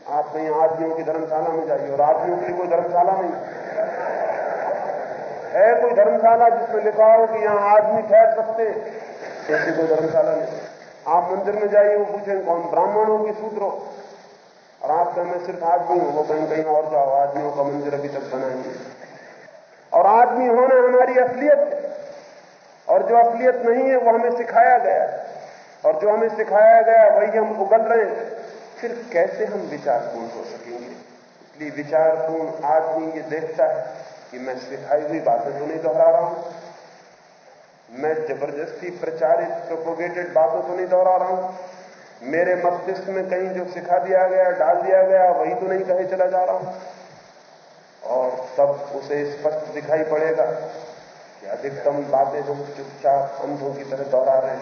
आप कहीं आदमियों की धर्मशाला में जाइए, और आदमियों के लिए कोई धर्मशाला नहीं है। कोई धर्मशाला जिसमें लिखा हो कि यहाँ आदमी ठहर सकते हैं? ऐसी कोई धर्मशाला नहीं। आप मंदिर में जाइए, वो पूछें, कौन ब्राह्मण की सूत्रों और आप कहें मैं सिर्फ़ आदमी हूँ, वो कहीं कहीं और जाओ, आदमियों का मंदिर अभी तक बनाएँगे और आदमी होना हमारी असलियत है। और जो असलियत नहीं है, वो हमें सिखाया गया और जो हमें सिखाया गया वही हम उगल रहे हैं। फिर कैसे हम विचारपूर्ण हो सकेंगे? इसलिए विचारपूर्ण आदमी ये देखता है कि मैं सिखाई हुई बातें तो नहीं दोहरा रहा हूँ। मैं ज़बरदस्ती प्रचारित प्रोपोगेटेड बातों को नहीं दोहरा रहा हूँ। मेरे मस्तिष्क में कहीं जो सिखा दिया गया, डाल दिया गया, वही तो नहीं कहे चला जा रहा हूँ। और तब उसे स्पष्ट दिखाई पड़ेगा कि अधिकतम बातें जो चुपचाप अंधों की तरह दोहरा रहे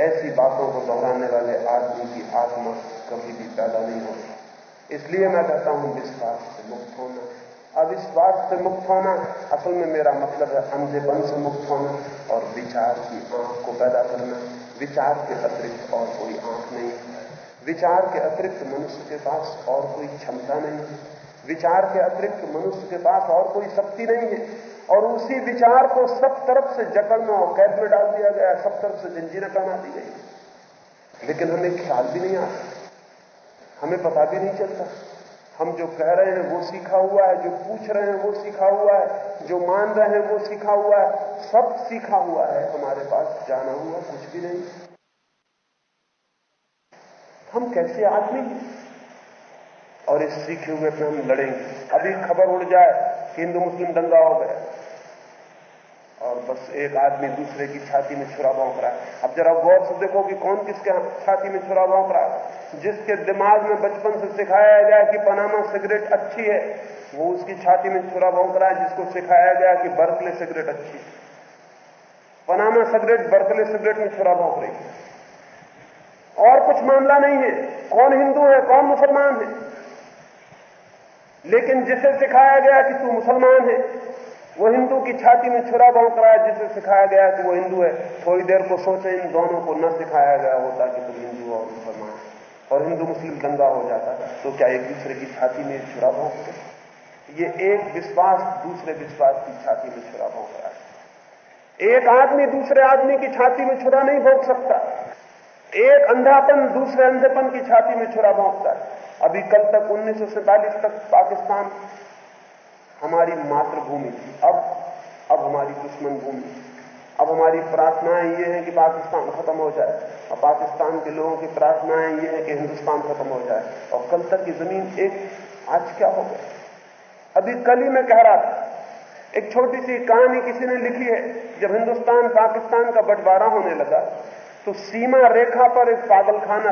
ऐसी बातों को दोहराने वाले आदमी की आत्मा कभी भी पैदा नहीं होती। इसलिए मैं कहता हूँ, विश्वास से मुक्त होना। अविश्वास से मुक्त होना असल में मेरा मतलब है अंधेपन से मुक्त होना और विचार की आँख को पैदा करना। विचार के अतिरिक्त और कोई आँख नहीं। विचार के अतिरिक्त मनुष्य के पास और कोई क्षमता नहीं। है विचार के अतिरिक्त मनुष्य के पास और कोई शक्ति नहीं है। और उसी विचार को सब तरफ़ से जकड़ में और कैद में डाल दिया गया सब तरफ़ से जंजीरें पहना दी गई लेकिन हमें ख्याल भी नहीं आता। हमें पता भी नहीं चलता। हम जो कह रहे हैं वो सीखा हुआ है, जो पूछ रहे हैं वो सीखा हुआ है, जो मान रहे हैं वो सीखा हुआ है, सब सीखा हुआ है, हमारे पास जाना हुआ कुछ भी नहीं। हम कैसे आदमी और इस सीखे हुए पे हम लड़ेंगे। अभी खबर उड़ जाए कि हिंदू मुस्लिम दंगा हो गया। और बस एक आदमी दूसरे की छाती में छुरा भोंक रहा है। अब जरा गौर से देखो कि कौन किसके छाती में छुरा भोंक रहा है। जिसके दिमाग में बचपन से सिखाया गया कि पनामा सिगरेट अच्छी है, वो उसकी छाती में छुरा भोंक रहा है, जिसको सिखाया गया कि बर्कले सिगरेट अच्छी है। पनामा सिगरेट बर्कले सिगरेट में छुरा भोंक रही है। और कुछ मामला नहीं है। कौन हिंदू है, कौन मुसलमान है? लेकिन जिसे सिखाया गया कि तू मुसलमान है वो हिंदू की छाती में छुरा भोंक रहा है जिसे सिखाया गया कि वो हिंदू है। थोड़ी देर को सोचे इन दोनों को न सिखाया गया होता कि तुम हिंदू और मुसलमान और हिंदू मुस्लिम दंगा हो जाता तो क्या एक दूसरे की छाती में छुरा भोंकते ये एक विश्वास दूसरे विश्वास की छाती में छुरा भोंक रहा है। एक आदमी दूसरे आदमी की छाती में छुरा नहीं भोंक सकता। एक अंधापन दूसरे अंधेपन की छाती में छुरा भोंकता है। अभी कल तक उन्नीस तक पाकिस्तान हमारी मातृभूमि अब अब हमारी दुश्मन भूमि अब हमारी प्रार्थनाएँ ये हैं कि पाकिस्तान खत्म हो जाए। और पाकिस्तान के लोगों की प्रार्थनाएँ ये हैं कि हिंदुस्तान खत्म हो जाए। और कल तक की ज़मीन एक, आज क्या हो गया? अभी कल ही मैं कह रहा था, एक छोटी सी कहानी किसी ने लिखी है। जब हिंदुस्तान पाकिस्तान का बंटवारा होने लगा तो सीमा रेखा पर एक पागल खाना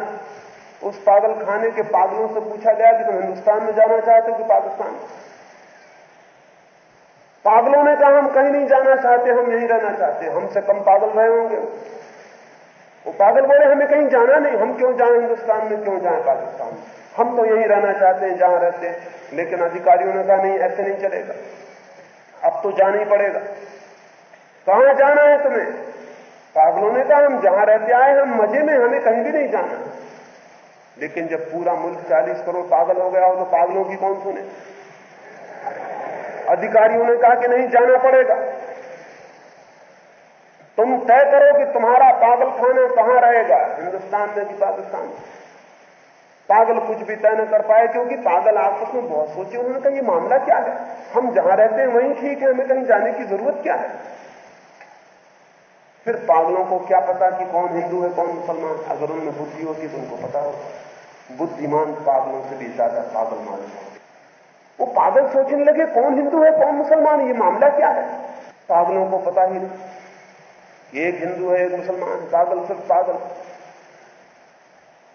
उस पागल खाने के पागलों से पूछा गया कि तुम हिंदुस्तान में जाना चाहते हो कि पाकिस्तान पागलों ने कहा, हम कहीं नहीं जाना चाहते, हम यहीं रहना चाहते, हमसे कम पागल रहे होंगे। वो पागल बोले, हमें कहीं जाना नहीं, हम क्यों जाएँ हिंदुस्तान में, क्यों जाएँ पाकिस्तान में? हम तो यहीं रहना चाहते हैं, जहाँ रहते हैं। लेकिन अधिकारियों ने कहा, नहीं, ऐसे नहीं चलेगा। अब तो जाना ही पड़ेगा। कहाँ जाना है तुम्हें? पागलों ने कहा, हम जहाँ रहते आए हम मज़े में, हमें कहीं भी नहीं जाना। लेकिन जब पूरा मुल्क 40 करोड़ पागल हो गया हो तो पागलों की कौन सुने? अधिकारियों ने कहा कि नहीं जाना पड़ेगा। तुम तय करो कि तुम्हारा पागल खाना कहाँ रहेगा। हिंदुस्तान में कि पाकिस्तान पागल कुछ भी तय न कर पाए क्योंकि पागल आपस में बहुत सोचे। उन्होंने कहा, ये मामला क्या है? हम जहाँ रहते हैं वहीं ठीक है। हमें कहीं जाने की ज़रूरत क्या है? फिर पागलों को क्या पता कि कौन हिंदू है, कौन मुसलमान? अगर उनमें बुद्धि होती तो उनको पता हो बुद्धिमान पागलों से भी ज़्यादा पागल मालूम वो पागल सोचने लगे, कौन हिंदू है, कौन मुसलमान, ये मामला क्या है? पागलों को पता ही नहीं। एक हिंदू है, एक मुसलमान, पागल, सिर्फ़ पागल।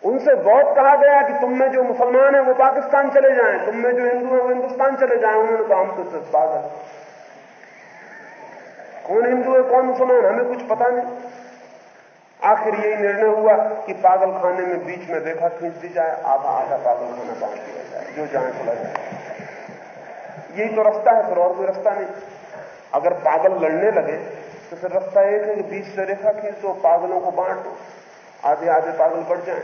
उनसे बहुत कहा गया कि तुम में जो मुसलमान है, वो पाकिस्तान चले जाएँ। तुम में जो हिंदू है, वो हिंदुस्तान चले जाएँ। उन्होंने कहा, हम तो सिर्फ़ पागल कौन हिंदू है, कौन मुसलमान, हमें कुछ पता नहीं। आखिर यही निर्णय हुआ कि पागल खाने में बीच में रेखा खींच दी जाए, आधा आधा पागल खाना बांट दिया जाए, जो जहाँ चला जाए। यही तो रास्ता है, फिर और कोई रास्ता नहीं। अगर पागल लड़ने लगे तो फिर रास्ता एक है कि बीच से रेखा खींच दो, पागलों को बांट दो। आधे आधे पागल बढ़ जाए।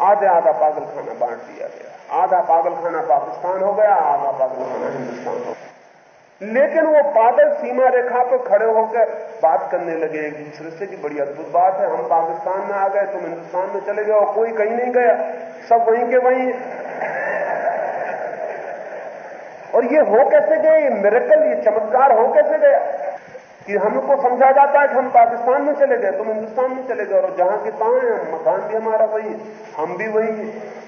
आधे आधा पागल खाना बांट दिया गया। आधा पागल खाना पाकिस्तान हो गया, आधा पागल खाना हिंदुस्तान हो गया। लेकिन वो पागल सीमा रेखा पर खड़े होकर बात करने लगे एक दूसरे से कि बड़ी अद्भुत बात है, हम पाकिस्तान में आ गए, तुम हिंदुस्तान में चले गए और कोई कहीं नहीं गया। सब वहीं के वहीं और ये हो कैसे गए? ये मेरेकल ये चमत्कार हो कैसे गया? कि हमको समझा जाता है कि हम पाकिस्तान में चले गए, तुम हिंदुस्तान में चले गए, और जहाँ के तहां हैं, मकान भी हमारा वही हम भी वही हैं।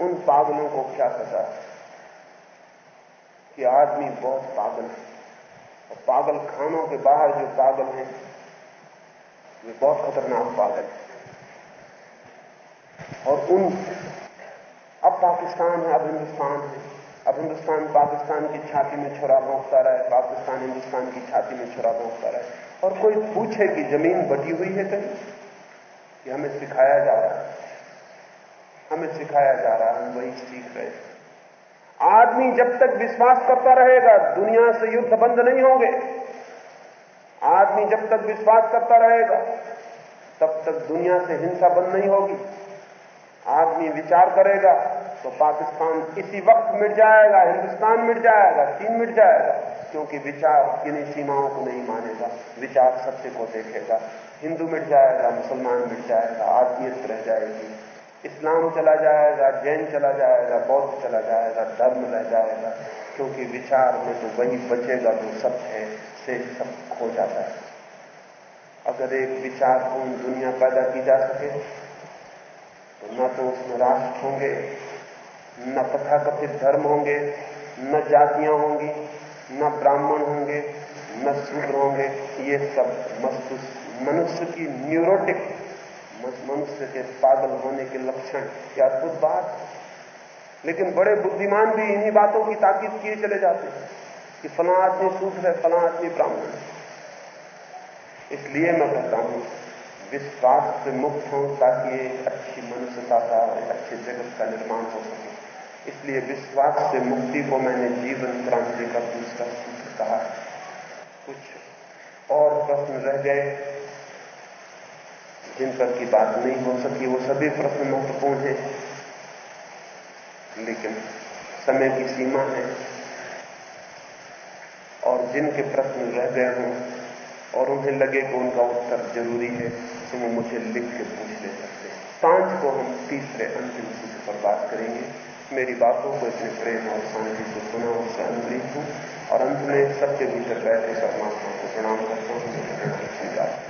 उन पागलों को क्या पता कि आदमी बहुत पागल है। और पागल खानों के बाहर जो पागल हैं, वे बहुत खतरनाक पागल हैं। और उन पाकिस्तान है, अब हिंदुस्तान है। अब हिंदुस्तान पाकिस्तान की छाती में छुरा भोंकता रहे पाकिस्तान हिंदुस्तान की छाती में छुरा भोंकता रहे और कोई पूछे कि ज़मीन बटी हुई है कहीं कि हमें सिखाया जा रहा है। हमें सिखाया जा रहा है, हम वही सीख रहे हैं। आदमी जब तक विश्वास करता रहेगा, दुनिया से युद्ध बंद नहीं होंगे। आदमी जब तक विश्वास करता रहेगा, तब तक दुनिया से हिंसा बंद नहीं होगी। आदमी विचार करेगा तो पाकिस्तान इसी वक्त मिट जाएगा, हिंदुस्तान मिट जाएगा, चीन मिट जाएगा, क्योंकि विचार किन्हीं सीमाओं को नहीं मानेगा, विचार सत्य को देखेगा। हिंदू मिट जाएगा, मुसलमान मिट जाएगा, आत्मीयत रह जाएगी। इस्लाम चला जाएगा, जैन चला जाएगा, बौद्ध चला जाएगा, धर्म रह जाएगा, क्योंकि विचार में तो वही बचेगा जो सत्य है, से सब खो जाता है। अगर एक विचार पूर्ण दुनिया पैदा की जा सके तो न तो उसमें राष्ट्र होंगे न तथाकथित धर्म होंगे, न जातियाँ होंगी, न ब्राह्मण होंगे, न शूद्र होंगे। ये सब मनुष्य की न्यूरोटिक मनुष्य के पागल होने के लक्षण क्या अद्भुत बात लेकिन बड़े बुद्धिमान भी इन्हीं बातों की ताकीद किए चले जाते हैं कि फला आदमी शूद्र है, फला आदमी ब्राह्मण है। इसलिए मैं कहता हूँ, विश्वास से मुक्त हो ताकि अच्छी मनुष्यता का, अच्छे जगत का निर्माण हो सके। इसलिए विश्वास से मुक्ति को मैंने जीवन क्रांति का दूसरा सूत्र कहा। कुछ और प्रश्न रह गए, जिन पर की बात नहीं हो सकी, वो सभी प्रश्न महत्वपूर्ण हैं। लेकिन समय की सीमा है और जिनके प्रश्न रह गए हों और उन्हें लगे कि उनका उत्तर ज़रूरी है तो वो मुझे लिख के पूछ ले सकते हैं। साँझ को हम तीसरे अंतिम सूत्र पर बात करेंगे। मेरी बातों को इतने प्रेम और शांति से सुना, उससे अनुग्रहित हूँ और अंत में सबके भीतर बैठे परमात्मा को प्रणाम करता हूँ।